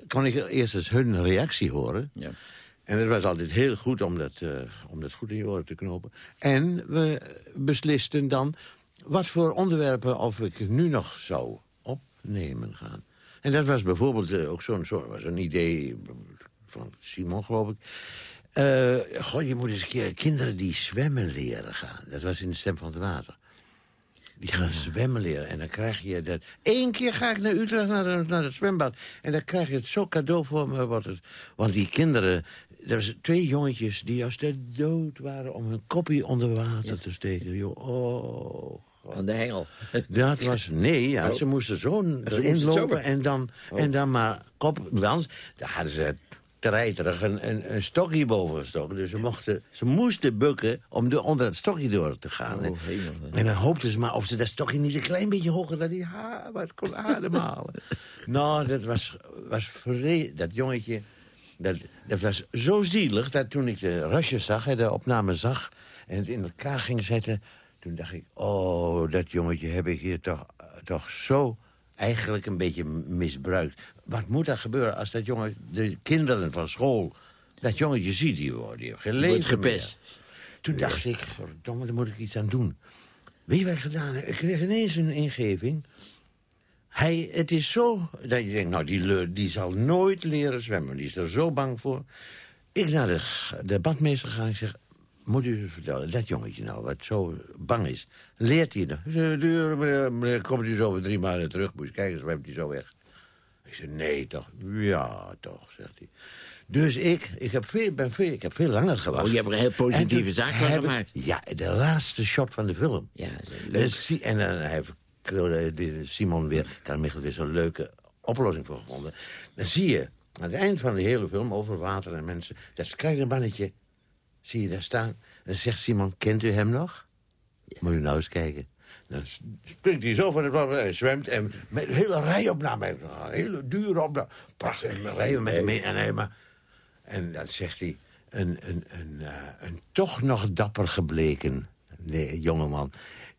Speaker 6: kon ik eerst eens hun reactie horen. Ja. En het was altijd heel goed om dat, uh, om dat goed in je oren te knopen. En we beslisten dan wat voor onderwerpen of ik nu nog zou opnemen gaan. En dat was bijvoorbeeld uh, ook zo'n zo, een idee van Simon, geloof ik. Uh, goh, je moet eens een keer kinderen die zwemmen leren gaan. Dat was in de Stem van het Water. Die gaan zwemmen leren. En dan krijg je dat... Eén keer ga ik naar Utrecht, naar, naar het zwembad. En dan krijg je het zo cadeau voor me. Wat het, want die kinderen, er was twee jongetjes die als de dood waren... om hun kopje onder water te steken. Joh, oh,
Speaker 5: Aan de hengel. <laughs>
Speaker 6: Dat was... Nee, ja, oh. ze moesten zo erin lopen en dan, oh. en dan maar kop... Daar hadden ze treiterig een, een, een stokje boven gestoken. Dus ze, mochten, ze moesten bukken om de, onder het stokje door te gaan. Oh, en dan hoopten ze maar of ze dat stokje niet een klein beetje hoger... dat hij ha, wat kon <laughs> ademhalen. nou, dat was, was Dat jongetje... Dat, dat was zo zielig dat toen ik de rusjes zag, de opname zag... en het in elkaar ging zetten... toen dacht ik, oh, dat jongetje heb ik hier toch, toch zo eigenlijk een beetje misbruikt. Wat moet er gebeuren als dat jongen, de kinderen van school... dat jongetje ziet, die worden die geen leven
Speaker 5: gepest.
Speaker 6: Toen dacht ik, verdomme, daar moet ik iets aan doen. Weet je wat ik gedaan heb? Ik kreeg ineens een ingeving... Hij, het is zo dat je denkt, nou, die, die zal nooit leren zwemmen. Die is er zo bang voor. Ik naar de, de badmeester ga ik zeg... moet u vertellen, dat jongetje nou, wat zo bang is... leert hij nog? Meneer, meneer, komt u zo over drie maanden terug? Moet je kijken, zwemt hij zo weg. Ik zei, nee, toch? Ja, toch, zegt hij. Dus ik, ik, heb veel, ben veel, ik heb veel langer gewacht.
Speaker 5: Oh, je hebt een heel positieve zaak van gemaakt.
Speaker 6: Ja, de laatste shot van de film.
Speaker 5: Ja.
Speaker 6: Dus, en dan heeft Simon weer, daar Michel weer zo'n leuke oplossing voor gevonden. Dan zie je aan het eind van de hele film over water en mensen... dat kleine mannetje, zie je daar staan. En zegt Simon, kent u hem nog? Moet je nou eens kijken. Dan springt hij zo van het water en zwemt. En met een hele rijopname. Een hele dure opname. Prachtig. En rijden met hem mee. En, helemaal. en dan zegt hij... Een, een, een, uh, een toch nog dapper gebleken nee, jongeman.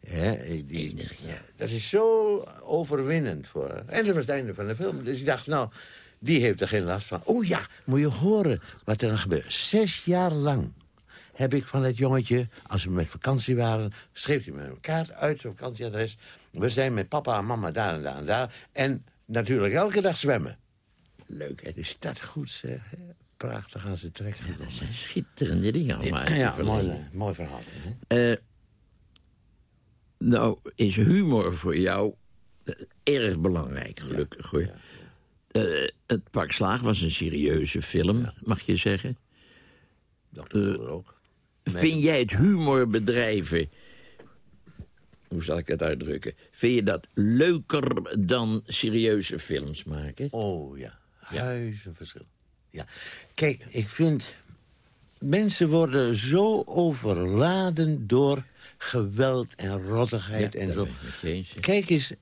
Speaker 6: Hè, die, ja, dat is zo overwinnend voor En dat was het einde van de film. Dus ik dacht, nou, die heeft er geen last van. Oh ja, moet je horen wat er dan gebeurt. Zes jaar lang heb ik van het jongetje, als we met vakantie waren... schreef hij me een kaart uit, zijn vakantieadres. We zijn met papa en mama daar en daar en daar. En natuurlijk elke dag zwemmen.
Speaker 5: Leuk, hè?
Speaker 6: Is dat goed, zeg. Prachtig aan ze trekken.
Speaker 5: Ja, dat zijn schitterende dingen allemaal.
Speaker 6: Ja, mooi, mooi verhaal.
Speaker 5: Uh, nou, is humor voor jou erg belangrijk, gelukkig hoor. Uh, het Pak Slaag was een serieuze film, mag je zeggen.
Speaker 6: Dat uh, ook.
Speaker 5: Vind jij het humorbedrijven... Hoe zal ik het uitdrukken? Vind je dat leuker dan serieuze films maken?
Speaker 6: Oh ja, huizenverschil. Ja. Kijk, ik vind... Mensen worden zo overladen door geweld en rottigheid en zo. Kijk eens,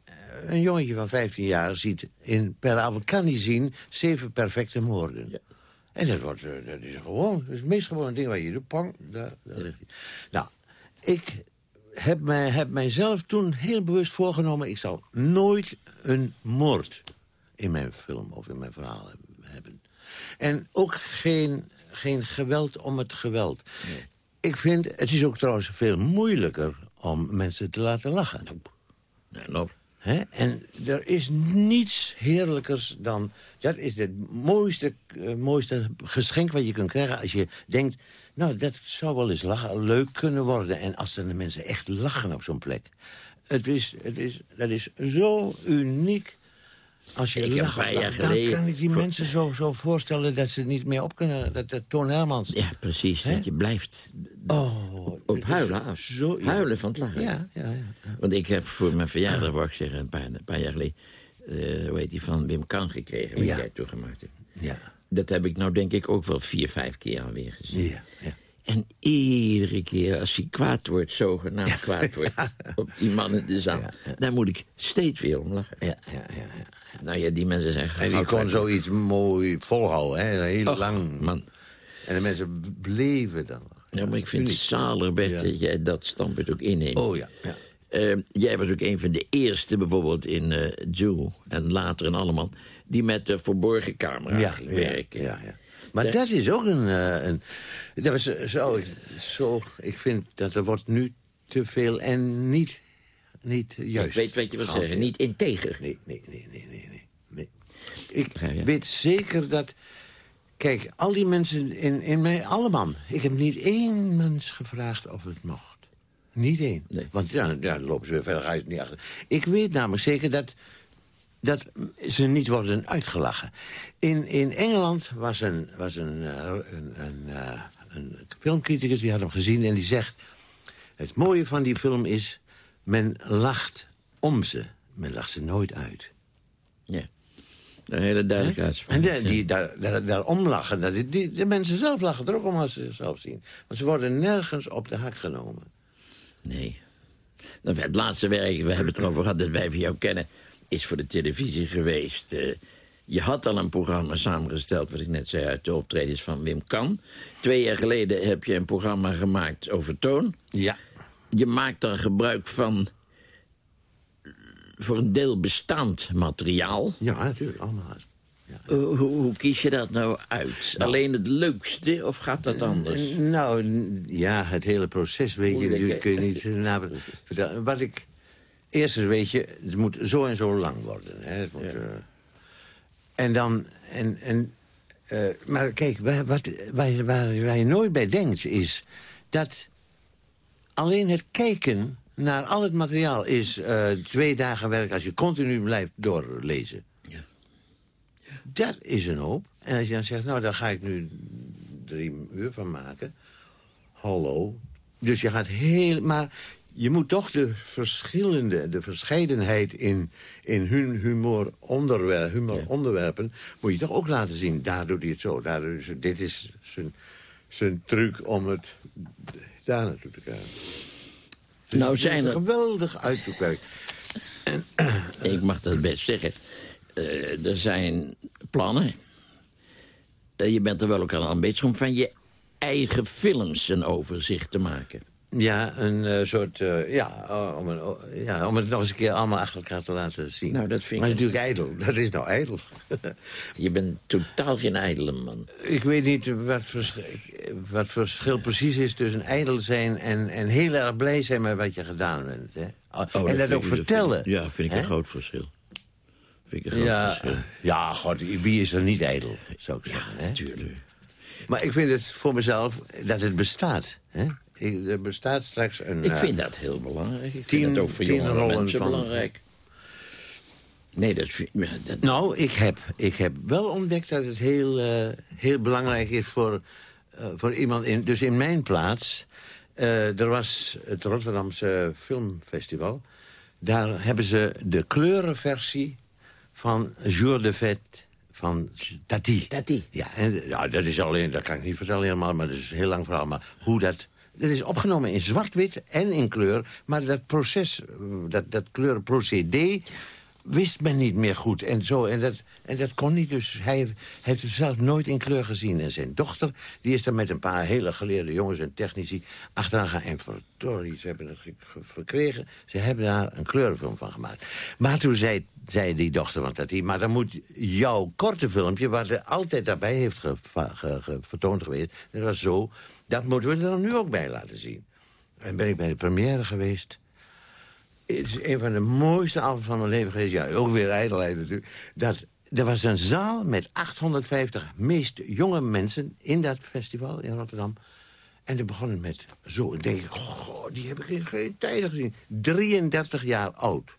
Speaker 6: een jongetje van 15 jaar ziet in per avond... kan hij zien zeven perfecte moorden. Ja. En dat, wordt, eh, dat is gewoon, dat is het meest gewone ding wat je doet. Pang, daar, daar Nou, ik heb, mij, heb mijzelf toen heel bewust voorgenomen... ik zal nooit een moord in mijn film of in mijn verhaal hebben. En ook geen, geen geweld om het geweld. ik vind, het is ook trouwens veel moeilijker om mensen te laten lachen.
Speaker 5: Nou,
Speaker 6: Hè? En er is niets heerlijkers dan... Dat is het mooiste, eh, mooiste geschenk wat je kunt krijgen als je denkt... nou, dat zou wel eens lachen, leuk kunnen worden. En als dan de mensen echt lachen op zo'n plek. Het is, het is, dat is zo uniek. Als je
Speaker 5: Ik heb een jaar
Speaker 6: dan- kan ik die
Speaker 5: voor-
Speaker 6: mensen zo, zo voorstellen dat ze niet meer op kunnen. Dat, dat Toon Hermans...
Speaker 5: ja, precies. Dat je blijft
Speaker 6: Oh,
Speaker 5: op huilen af.
Speaker 6: Zo, ja.
Speaker 5: Huilen van het lachen.
Speaker 6: Ja, ja, ja.
Speaker 5: Want ik heb voor mijn verjaardag, wou ik zeggen, een paar, een paar jaar geleden... eh, hoe heet die, van Wim Kan gekregen, wat
Speaker 6: Ja.
Speaker 5: jij toegemaakt hebt.
Speaker 6: Ja,
Speaker 5: Dat heb ik nou denk ik ook wel vier, vijf keer alweer gezien.
Speaker 6: ja, ja.
Speaker 5: En iedere keer als hij kwaad wordt, zogenaamd <laughs> kwaad wordt... op die man in de zaal, daar moet ik steeds weer om lachen.
Speaker 6: Ja, ja, ja, ja.
Speaker 5: Nou ja, die mensen zijn
Speaker 6: En die kon zoiets mooi volhouden, hè? heel
Speaker 5: Och,
Speaker 6: lang.
Speaker 5: man.
Speaker 6: En de mensen bleven dan.
Speaker 5: Ja, maar ik vind het zalig, Bert, dat jij dat standpunt ook inneemt.
Speaker 6: Oh ja, ja.
Speaker 5: Eh, jij was ook een van de eerste bijvoorbeeld in eh Jew en later in Alleman... die met de verborgen camera
Speaker 6: Ja,
Speaker 5: ging werken.
Speaker 6: ja, ja. Maar dat is ook een... eh, een dat was zo, zo... Ik vind dat er wordt nu te veel en niet, niet juist.
Speaker 5: Ik weet wat je wil zeggen, niet integer.
Speaker 6: Nee, nee, nee, nee, nee. nee, nee. Ik
Speaker 5: ja.
Speaker 6: weet zeker dat... Kijk, al die mensen in, in mij, allemaal. Ik heb niet één mens gevraagd of het mocht. Niet één.
Speaker 5: Nee.
Speaker 6: Want ja, ja, dan lopen ze weer verder, ga je het niet achter. Ik weet namelijk zeker dat, dat ze niet worden uitgelachen. In, in Engeland was een, was een, eh, een, een, eh, een filmcriticus, die had hem gezien en die zegt... het mooie van die film is, men lacht om ze. Men lacht ze nooit uit.
Speaker 5: Ja. Een hele duidelijkheid.
Speaker 6: En de, die daar, daar, daarom lachen, dat die, die, de mensen zelf lachen er ook om als ze zichzelf zien. Want ze worden nergens op de hak genomen.
Speaker 5: Nee. Het laatste werk, we hebben het erover gehad dat wij van jou kennen... is voor de televisie geweest. Eh, je had al een programma samengesteld, wat ik net zei... uit de optredens van Wim Kan. Twee jaar geleden heb je een programma gemaakt over toon.
Speaker 6: Ja.
Speaker 5: Je maakt dan gebruik van... eh, voor een deel bestaand materiaal.
Speaker 6: Ja, natuurlijk, allemaal.
Speaker 5: Eh, hoe, hoe kies je dat nou uit? Alleen het leukste of gaat dat anders?
Speaker 6: Nou, ja, het hele proces weet je,
Speaker 5: Moeilijk, hè?
Speaker 6: kun je niet eh, na- vertellen. Wat ik... Eerst eens weet je, het moet zo en zo lang worden. Hè? Het moet,
Speaker 5: Ja.
Speaker 6: eh, en dan... En, en, eh, maar kijk, waar, wat, waar, je nooit bij denkt is... dat alleen het kijken naar al het materiaal is eh, twee dagen werk... als je continu blijft doorlezen. Dat is een hoop. En als je dan zegt, nou, daar ga ik nu drie uur van maken. Hallo. Dus je gaat heel... Maar je moet toch de verschillende, de verscheidenheid in, in hun humor, onderwer, humor
Speaker 5: Ja.
Speaker 6: onderwerpen... moet je toch ook laten zien. Daar doet hij het zo, daar doet het. Dit is zijn, zijn truc om het daar naartoe te krijgen. Dus
Speaker 5: Nou zijn er-
Speaker 6: geweldig uitzoekwerk.
Speaker 5: Ik mag dat best zeggen. Eh, er zijn plannen. Eh, je bent er wel ook aan bezig om van je eigen films een overzicht te maken.
Speaker 6: Ja, een eh, soort... eh, ja, om, een, oh, ja, om het nog eens een keer allemaal achter elkaar te laten zien.
Speaker 5: Nou, dat vind ik
Speaker 6: maar natuurlijk ijdel. Dat is nou ijdel. <laughs>
Speaker 5: Je bent totaal geen ijdele man.
Speaker 6: ik weet niet wat, vers- wat het verschil precies is tussen ijdel zijn... En, en heel erg blij zijn met wat je gedaan bent. Hè?
Speaker 5: Oh,
Speaker 6: en dat, ook vertellen.
Speaker 5: Vind ik, ja, vind ik
Speaker 6: Hè?
Speaker 5: een groot verschil. Vind ik een groot
Speaker 6: Ja,
Speaker 5: verschil.
Speaker 6: ja, god, wie is er niet ijdel, zou ik zeggen. hè?
Speaker 5: Natuurlijk.
Speaker 6: Maar ik vind het voor mezelf dat het bestaat. Hè? Er bestaat straks een...
Speaker 5: Ik
Speaker 6: eh,
Speaker 5: vind dat heel belangrijk. Ik
Speaker 6: tien-
Speaker 5: vind het ook voor
Speaker 6: tien
Speaker 5: jonge
Speaker 6: rollen
Speaker 5: mensen
Speaker 6: van-
Speaker 5: belangrijk. Nee, dat dat,
Speaker 6: Nou, ik heb, ik heb wel ontdekt dat het heel, eh, heel belangrijk is voor, eh, voor iemand... In, dus in mijn plaats, eh, er was het Rotterdamse Filmfestival. Daar hebben ze de kleurenversie van Jour de Fête van Tati.
Speaker 5: Tati.
Speaker 6: Ja, en, ja, dat is alleen, dat kan ik niet vertellen helemaal, maar dat is een heel lang verhaal. Maar hoe dat... Dat is opgenomen in zwart-wit en in kleur. Maar dat proces, eh, dat, dat kleurenprocedé wist men niet meer goed. En, zo, en, dat, en dat kon niet, dus hij heeft het zelf nooit in kleur gezien. En zijn dochter, die is er met een paar hele geleerde jongens en technici... achteraan gaan en verdorie, ze hebben het verkregen. Ze hebben daar een kleurenfilm van gemaakt. Maar toen zei, zei die dochter, want dat die, maar dan moet jouw korte filmpje... wat er altijd daarbij heeft vertoond geweest, dat was zo... dat moeten we er dan nu ook bij laten zien. En ben ik bij de première geweest het is een van de mooiste avonden van mijn leven geweest. Ja, ook weer ijdelheid natuurlijk. Dat, er was een zaal met 850 meest jonge mensen in dat festival in Rotterdam. En toen begon het met zo. En denk ik, die heb ik in geen tijden gezien. 33 jaar oud,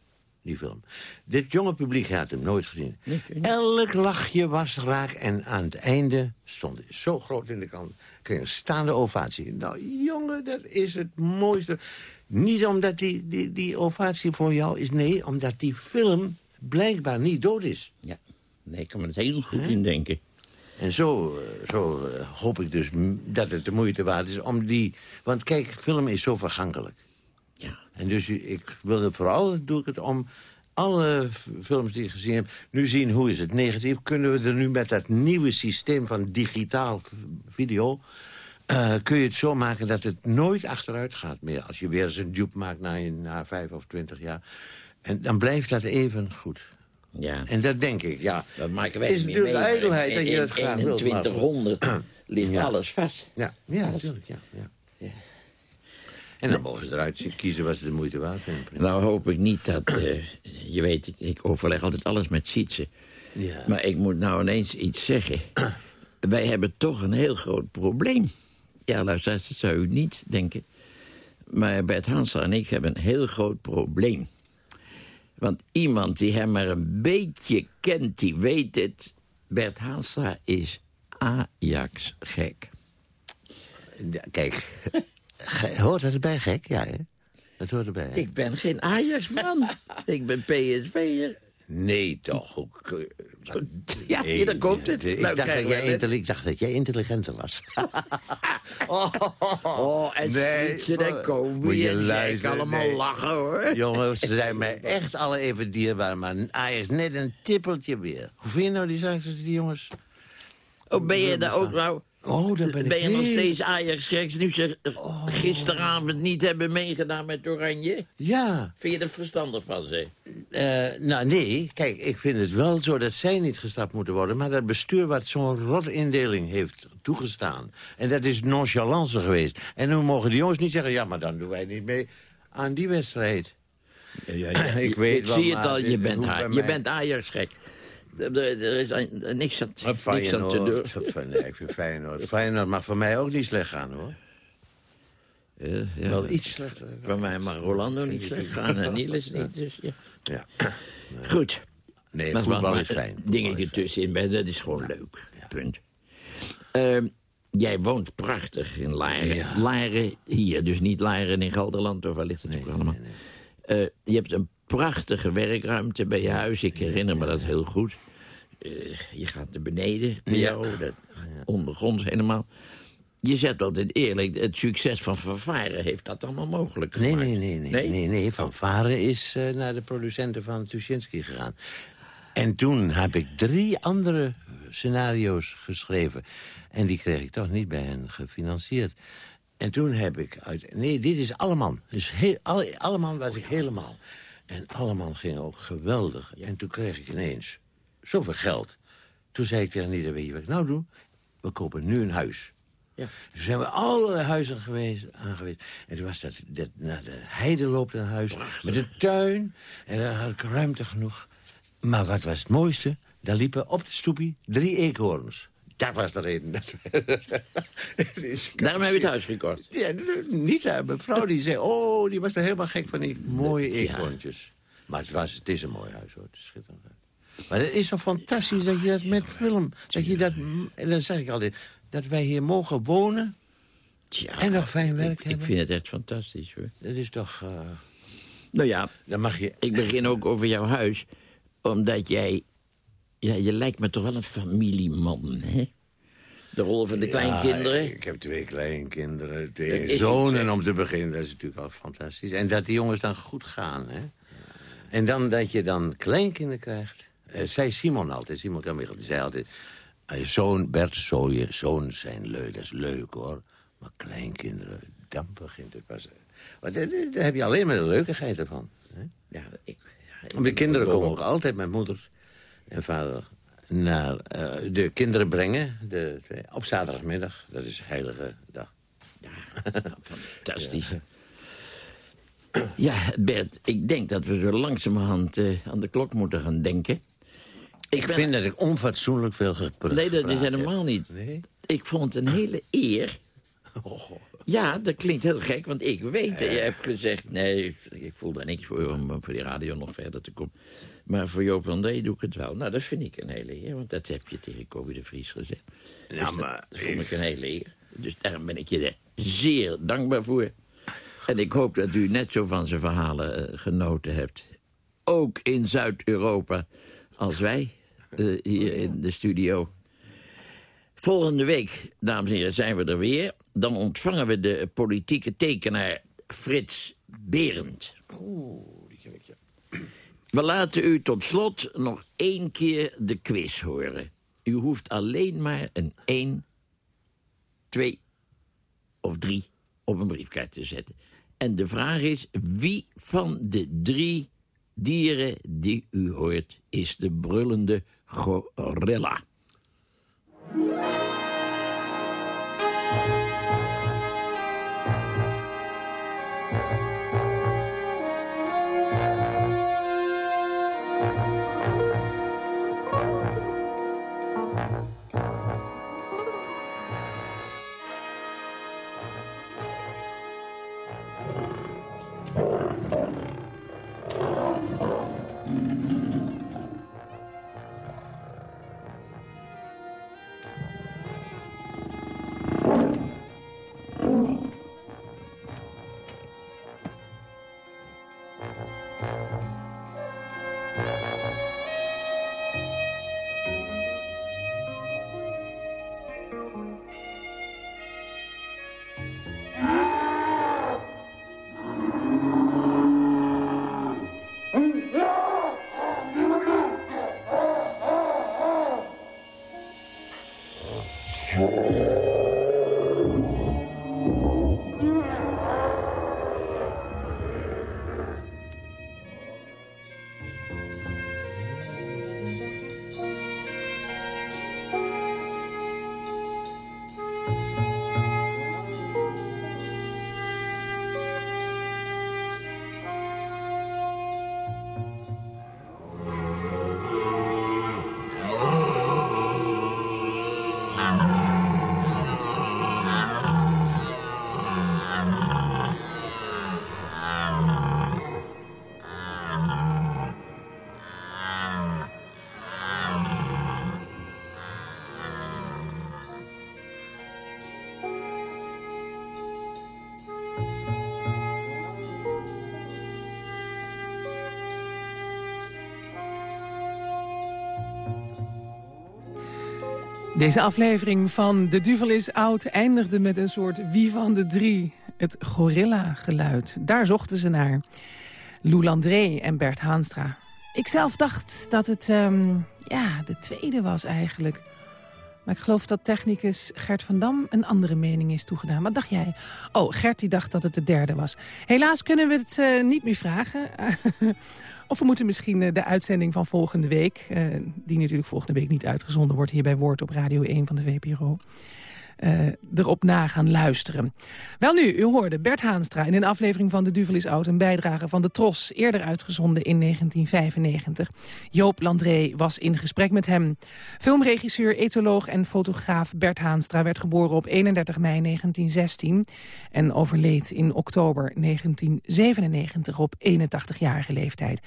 Speaker 6: die film. Dit jonge publiek had hem nooit gezien. Elk lachje was raak en aan het einde stond hij zo groot in de kant. Kreeg een staande ovatie. Nou, jongen, dat is het mooiste. Niet omdat die, die, die ovatie voor jou is, nee, omdat die film blijkbaar niet dood is.
Speaker 5: Ja, nee, ik kan me het heel goed in denken.
Speaker 6: En zo, eh, zo uh, hoop ik dus dat het de moeite waard is om die... Want kijk, film is zo vergankelijk.
Speaker 5: Ja.
Speaker 6: En dus ik wil het vooral, doe ik het om alle films die ik gezien heb... nu zien hoe is het negatief. Kunnen we er nu met dat nieuwe systeem van digitaal video... Uh, kun je het zo maken dat het nooit achteruit gaat meer. Als je weer eens een dupe maakt na, na vijf of twintig jaar. En dan blijft dat even goed.
Speaker 5: Ja.
Speaker 6: En dat denk ik, ja.
Speaker 5: Dat maken wij
Speaker 6: is natuurlijk ijdelheid dat je dat
Speaker 5: graag wilt. In 2100 ligt alles vast.
Speaker 6: Ja, ja natuurlijk, ja. ja. ja. En dan mogen ze eruit kiezen wat ze de moeite waard vinden.
Speaker 5: Nou hoop ik niet dat... Uh, je weet, ik, ik, overleg altijd alles met Sietse. Ja. Maar ik moet nou ineens iets zeggen. <clears throat> Wij hebben toch een heel groot probleem. Ja, luister, dat zou u niet denken. Maar Bert Hansel en ik hebben een heel groot probleem. Want iemand die hem maar een beetje kent, die weet het. Bert Hansla is Ajax-gek.
Speaker 6: kijk, <laughs> hoort dat erbij gek? Ja, hè? Dat hoort erbij.
Speaker 5: Ik ben geen Ajax-man. ik ben PSV'er.
Speaker 6: Nee, toch. <laughs>
Speaker 5: Ja, hier, daar komt het.
Speaker 6: Ik, dacht dat jij ik dacht dat jij intelligenter was. <laughs>
Speaker 5: oh, oh, en nee, ze dan komen je allemaal lachen, hoor. <laughs>
Speaker 6: Jongens, ze zijn mij echt alle even dierbaar, maar hij is net een tippeltje weer. Hoe vind je nou die zaken, die jongens?
Speaker 5: Oh, ben je daar ook nou... Oh, dan ben, ben je nog steeds Ajax-geks nu ze oh. gisteravond niet hebben meegedaan met Oranje?
Speaker 6: Ja.
Speaker 5: Vind je er verstandig van, ze?
Speaker 6: Uh, nou, nee. Kijk, ik vind het wel zo dat zij niet gestraft moeten worden... maar dat bestuur wat zo'n rotindeling heeft toegestaan. En dat is nonchalance geweest. En nu mogen die jongens niet zeggen... ja, maar dan doen wij niet mee aan die wedstrijd.
Speaker 5: Ja, ja, ja. <laughs> ik weet ik zie het al, je bent, je bent Ajax-gek. Er, is niks aan, niks aan te doen.
Speaker 6: Nee, ik vind Feyenoord. Feyenoord mag voor mij ook niet slecht gaan, hoor.
Speaker 5: Ja, ja.
Speaker 6: Wel iets slechter.
Speaker 5: Voor mij mag Rolando niet slecht gaan en Niels niet. Dus ja. ja. Goed.
Speaker 6: Nee, maar voetbal is fijn.
Speaker 5: Dingetje tussenin, dat is gewoon leuk. Punt. Uh, jij woont prachtig in Laren. Laren hier, dus niet Laren in Gelderland, of waar ligt het nee, ook allemaal. Nee, uh, je hebt een prachtige werkruimte bij je huis. Ik herinner me dat heel goed. Uh, je gaat naar beneden bij jou, dat, ondergronds helemaal. Je zet altijd eerlijk, het succes van Van Varen heeft dat allemaal mogelijk
Speaker 6: gemaakt. Nee, nee, nee. nee, nee? nee, Van Varen is uh, naar de producenten van Tuschinski gegaan. En toen heb ik drie andere scenario's geschreven. En die kreeg ik toch niet bij hen gefinancierd. En toen heb ik uit... Nee, dit is allemaal. Dus heel, allemaal was ik helemaal. En allemaal ging ook geweldig. En toen kreeg ik ineens zoveel geld. Toen zei ik tegen Nita, weet je wat ik nou doe? We kopen nu een huis. Ja. Dus zijn we alle huizen geweest, aangewezen. En toen was dat, dat naar de heide loopt een huis met een tuin. En daar had ik ruimte genoeg. Maar wat was het mooiste? Daar liepen op de stoepie drie eekhoorns. Dat was de reden. <laughs>
Speaker 5: Daarom heb je het huis gekocht?
Speaker 6: Ja, niet mijn vrouw die zei... oh, die was er helemaal gek van die mooie eekhoorntjes. Maar het, was, het is een mooi huis, hoor. Het is schitterend. Maar het is zo fantastisch dat je dat met film... Dat je dat, en dan zeg ik altijd... dat wij hier mogen wonen... Tja, en nog fijn werk
Speaker 5: ik,
Speaker 6: hebben.
Speaker 5: Ik vind het echt fantastisch, hoor.
Speaker 6: Dat is toch... Uh,
Speaker 5: nou ja,
Speaker 6: dan mag je...
Speaker 5: ik begin ook over jouw huis... omdat jij ja, je lijkt me toch wel een familieman, hè? De rol van de kleinkinderen.
Speaker 6: ik heb twee kleinkinderen, twee zonen om te beginnen. Dat is natuurlijk al fantastisch. En dat die jongens dan goed gaan, hè? En dan dat je dan kleinkinderen krijgt. Uh, zei Simon altijd, Simon Kamichel, die zei altijd... Uh, zoon, Bert, zoon, zoon zijn leuk, dat is leuk hoor. Maar kleinkinderen, dan begint het pas... Want daar, heb je alleen maar de leukigheid ervan. Hè?
Speaker 5: Ja, ik,
Speaker 6: ja, de kinderen komen ook altijd met moeder en vader naar uh, de kinderen brengen. De, op zaterdagmiddag, dat is heilige dag.
Speaker 5: Ja, fantastisch. Ja. Ja, Bert, ik denk dat we zo langzamerhand uh, aan de klok moeten gaan denken.
Speaker 6: Ik, vind dat ik onfatsoenlijk veel gepraat
Speaker 5: Nee, dat is helemaal niet. Nee? Ik vond het een hele eer. Oh. Ja, dat klinkt heel gek, want ik weet, je hebt gezegd... nee, ik voel daar niks voor om voor die radio nog verder te komen. Maar voor Joop André doe ik het wel. Nou, dat vind ik een hele eer, want dat heb je tegen Kobe de Vries gezegd.
Speaker 6: Ja, dus maar...
Speaker 5: Dat, vond ik een hele eer. Dus daarom ben ik je er zeer dankbaar voor. En ik hoop dat u net zo van zijn verhalen uh, genoten hebt. Ook in Zuid-Europa als wij uh, hier in de studio. Volgende week, dames en heren, zijn we er weer. Dan ontvangen we de politieke tekenaar Frits Berend.
Speaker 6: Oeh, die ken ik, ja.
Speaker 5: We laten u tot slot nog één keer de quiz horen. U hoeft alleen maar een 1, 2 of 3 op een briefkaart te zetten. En de vraag is, wie van de drie dieren die u hoort... is de brullende gorilla?
Speaker 3: Deze aflevering van De Duvel is Oud eindigde met een soort wie van de drie. Het gorilla-geluid. Daar zochten ze naar. Lou Landré en Bert Haanstra. Ik zelf dacht dat het um, ja, de tweede was eigenlijk. Maar ik geloof dat technicus Gert van Dam een andere mening is toegedaan. Wat dacht jij? Oh, Gert die dacht dat het de derde was. Helaas kunnen we het uh, niet meer vragen. <laughs> Of we moeten misschien eh, de uitzending van volgende week... Uh, die natuurlijk volgende week niet uitgezonden wordt... hier bij Woord op Radio 1 van de VPRO... Uh, erop na gaan luisteren. Wel nu, u hoorde Bert Haanstra in een aflevering van De Duvel is Oud... een bijdrage van de Tros, eerder uitgezonden in 1995. Joop Landré was in gesprek met hem. Filmregisseur, etoloog en fotograaf Bert Haanstra... werd geboren op 31 mei 1916 en overleed in oktober 1997 op 81-jarige leeftijd.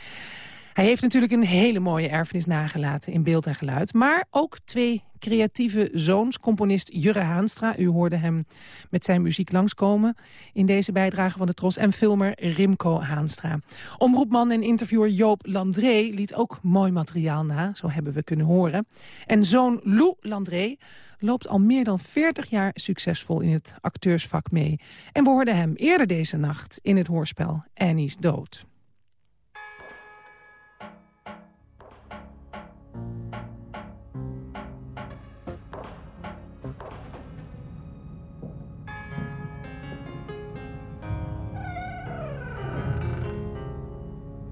Speaker 3: Hij heeft natuurlijk een hele mooie erfenis nagelaten in beeld en geluid. Maar ook twee creatieve zoons. Componist Jurre Haanstra, u hoorde hem met zijn muziek langskomen... in deze bijdrage van de Tros. En filmer Rimco Haanstra. Omroepman en interviewer Joop Landré liet ook mooi materiaal na. Zo hebben we kunnen horen. En zoon Lou Landré loopt al meer dan 40 jaar succesvol in het acteursvak mee. En we hoorden hem eerder deze nacht in het hoorspel Annie's Dood.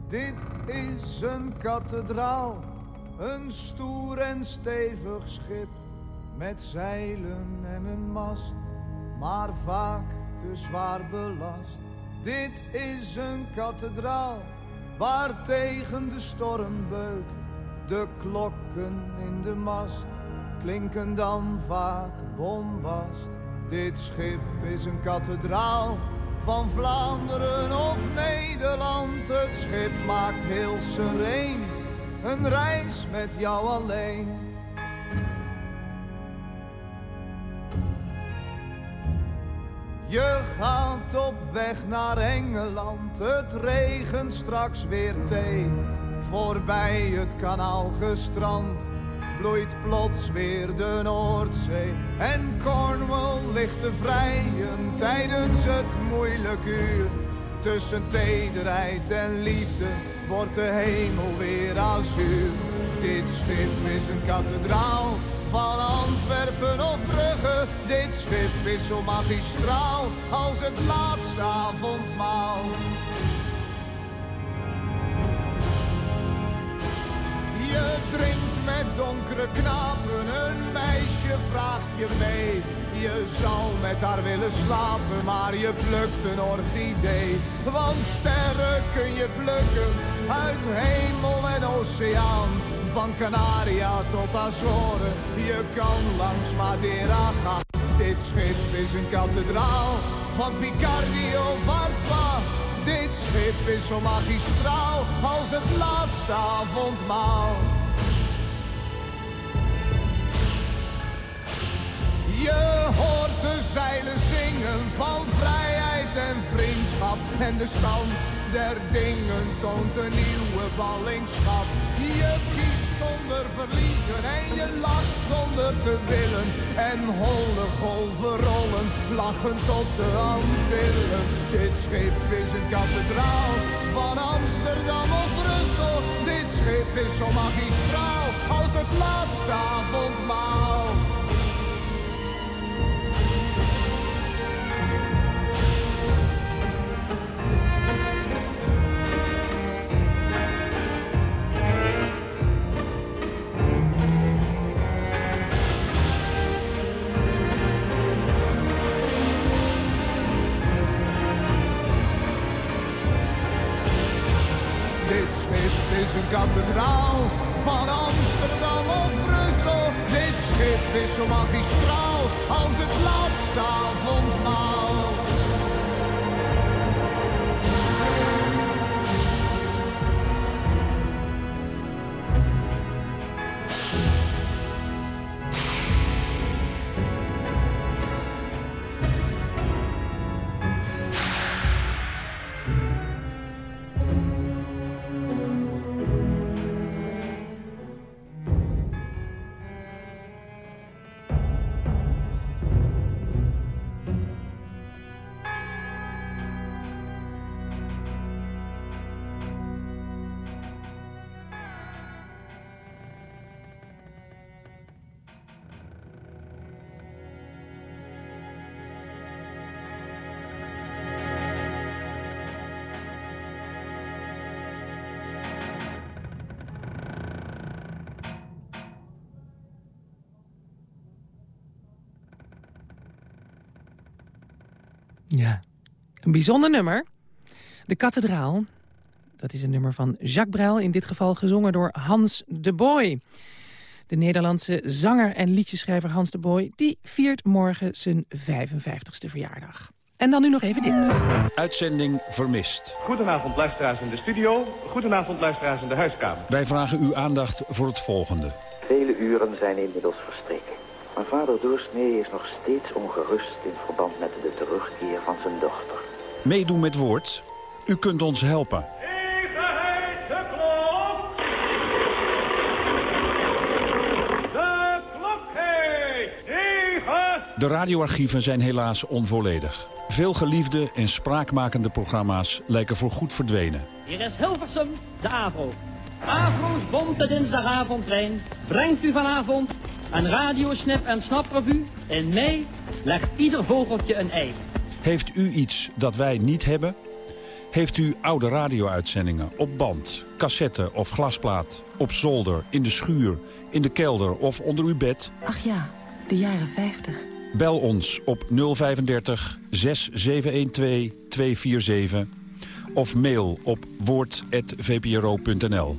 Speaker 7: Dit is een kathedraal, een stoer en stevig schip met zeilen en een mast, maar vaak te zwaar belast. Dit is een kathedraal waar tegen de storm beukt. De klokken in de mast klinken dan vaak bombast. Dit schip is een kathedraal van Vlaanderen of Nederland. Het schip maakt heel sereen een reis met jou alleen. Je gaat op weg naar Engeland, het regent straks weer thee. Voorbij het kanaal gestrand, bloeit plots weer de Noordzee. En Cornwall ligt te vrijen tijdens het moeilijk uur. Tussen tederheid en liefde wordt de hemel weer azuur. Dit schip is een kathedraal van Antwerpen of Brugge. Dit schip is zo magistraal als het laatste avondmaal. Je drinkt met donkere knapen, een meisje vraagt je mee. Je zou met haar willen slapen, maar je plukt een orchidee. Want sterren kun je plukken uit hemel en oceaan. Van Canaria tot Azoren, je kan langs Madeira gaan. Dit schip is een kathedraal van Picardi of. Dit schip is zo magistraal als het laatste avondmaal. Je hoort de zeilen zingen van vrijheid en vriendschap. En de stand der dingen toont een nieuwe ballingschap. Je kiest zonder verliezen en je lacht zonder te willen. En holle golven rollen, lachen tot de Antillen. Dit schip is een kathedraal van Amsterdam of Brussel. Dit schip is zo magistraal als het laatste avondmaal. Kathedraal van Amsterdam of Brussel. Dit schip is zo magistraal als het laatste avondmaal.
Speaker 3: Een bijzonder nummer. De Kathedraal. Dat is een nummer van Jacques Brel, in dit geval gezongen door Hans de Boy. De Nederlandse zanger en liedjeschrijver Hans de Boy... die viert morgen zijn 55ste verjaardag. En dan nu nog even dit.
Speaker 8: Uitzending vermist.
Speaker 9: Goedenavond luisteraars in de studio. Goedenavond luisteraars in de huiskamer.
Speaker 8: Wij vragen uw aandacht voor het volgende.
Speaker 10: Vele uren zijn inmiddels verstreken. Maar vader Doorsnee is nog steeds ongerust in verband met de terugkeer van zijn dochter.
Speaker 8: Meedoen met woord. U kunt ons helpen. De radioarchieven zijn helaas onvolledig. Veel geliefde en spraakmakende programma's lijken voorgoed verdwenen.
Speaker 11: Hier is Hilversum, de AVRO. AVRO's bonte dinsdagavondtrein brengt u vanavond een radiosnip en snaprevue. In mei legt ieder vogeltje een ei.
Speaker 8: Heeft u iets dat wij niet hebben? Heeft u oude radio-uitzendingen op band, cassette of glasplaat... op zolder, in de schuur, in de kelder of onder uw bed?
Speaker 12: Ach ja, de jaren 50.
Speaker 8: Bel ons op 035 6712 247 of mail op woord.vpro.nl.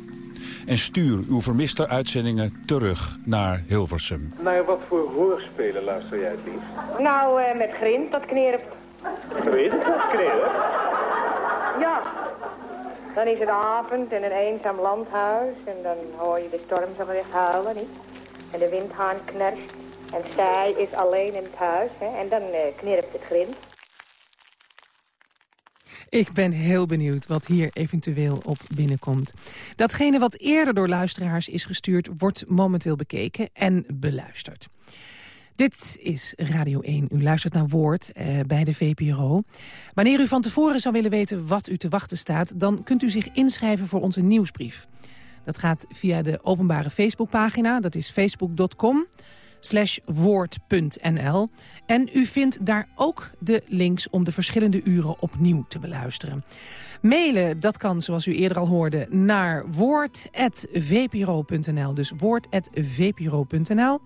Speaker 8: En stuur uw vermiste uitzendingen terug naar Hilversum.
Speaker 9: Naar wat voor hoorspelen luister jij het liefst?
Speaker 13: Nou, uh, met grind, dat knerpt.
Speaker 9: Grind? Knerpt?
Speaker 13: Ja. Dan is het avond in een eenzaam landhuis en dan hoor je de storm zo recht huilen, niet? En de windhaan knerst en zij is alleen in het huis hè? en dan uh, knirpt het grind.
Speaker 3: Ik ben heel benieuwd wat hier eventueel op binnenkomt. Datgene wat eerder door luisteraars is gestuurd... wordt momenteel bekeken en beluisterd. Dit is Radio 1. U luistert naar Woord eh, bij de VPRO. Wanneer u van tevoren zou willen weten wat u te wachten staat... dan kunt u zich inschrijven voor onze nieuwsbrief. Dat gaat via de openbare Facebookpagina. Dat is facebook.com woord.nl. En u vindt daar ook de links om de verschillende uren opnieuw te beluisteren. Mailen, dat kan zoals u eerder al hoorde, naar woord.vpro.nl. Dus woord.vpro.nl.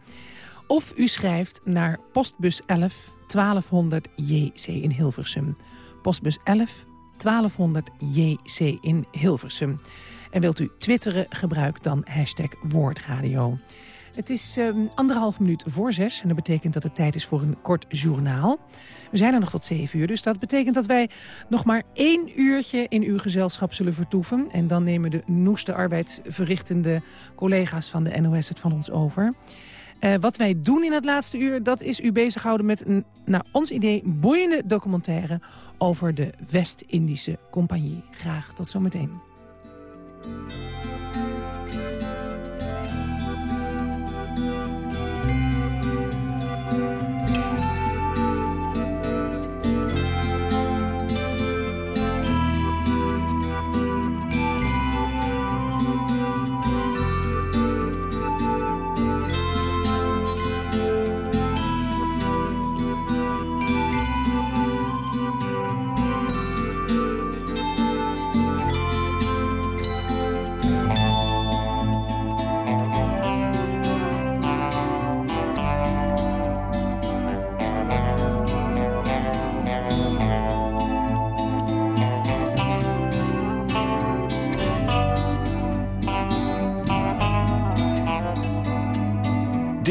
Speaker 3: Of u schrijft naar postbus 11 1200 JC in Hilversum. Postbus 11 1200 JC in Hilversum. En wilt u twitteren, gebruik dan hashtag Woordradio. Het is um, anderhalf minuut voor zes. En dat betekent dat het tijd is voor een kort journaal. We zijn er nog tot zeven uur. Dus dat betekent dat wij nog maar één uurtje in uw gezelschap zullen vertoeven. En dan nemen de noeste arbeidsverrichtende collega's van de NOS het van ons over. Uh, wat wij doen in het laatste uur, dat is u bezighouden met een, naar ons idee, boeiende documentaire over de West-Indische Compagnie. Graag tot zometeen.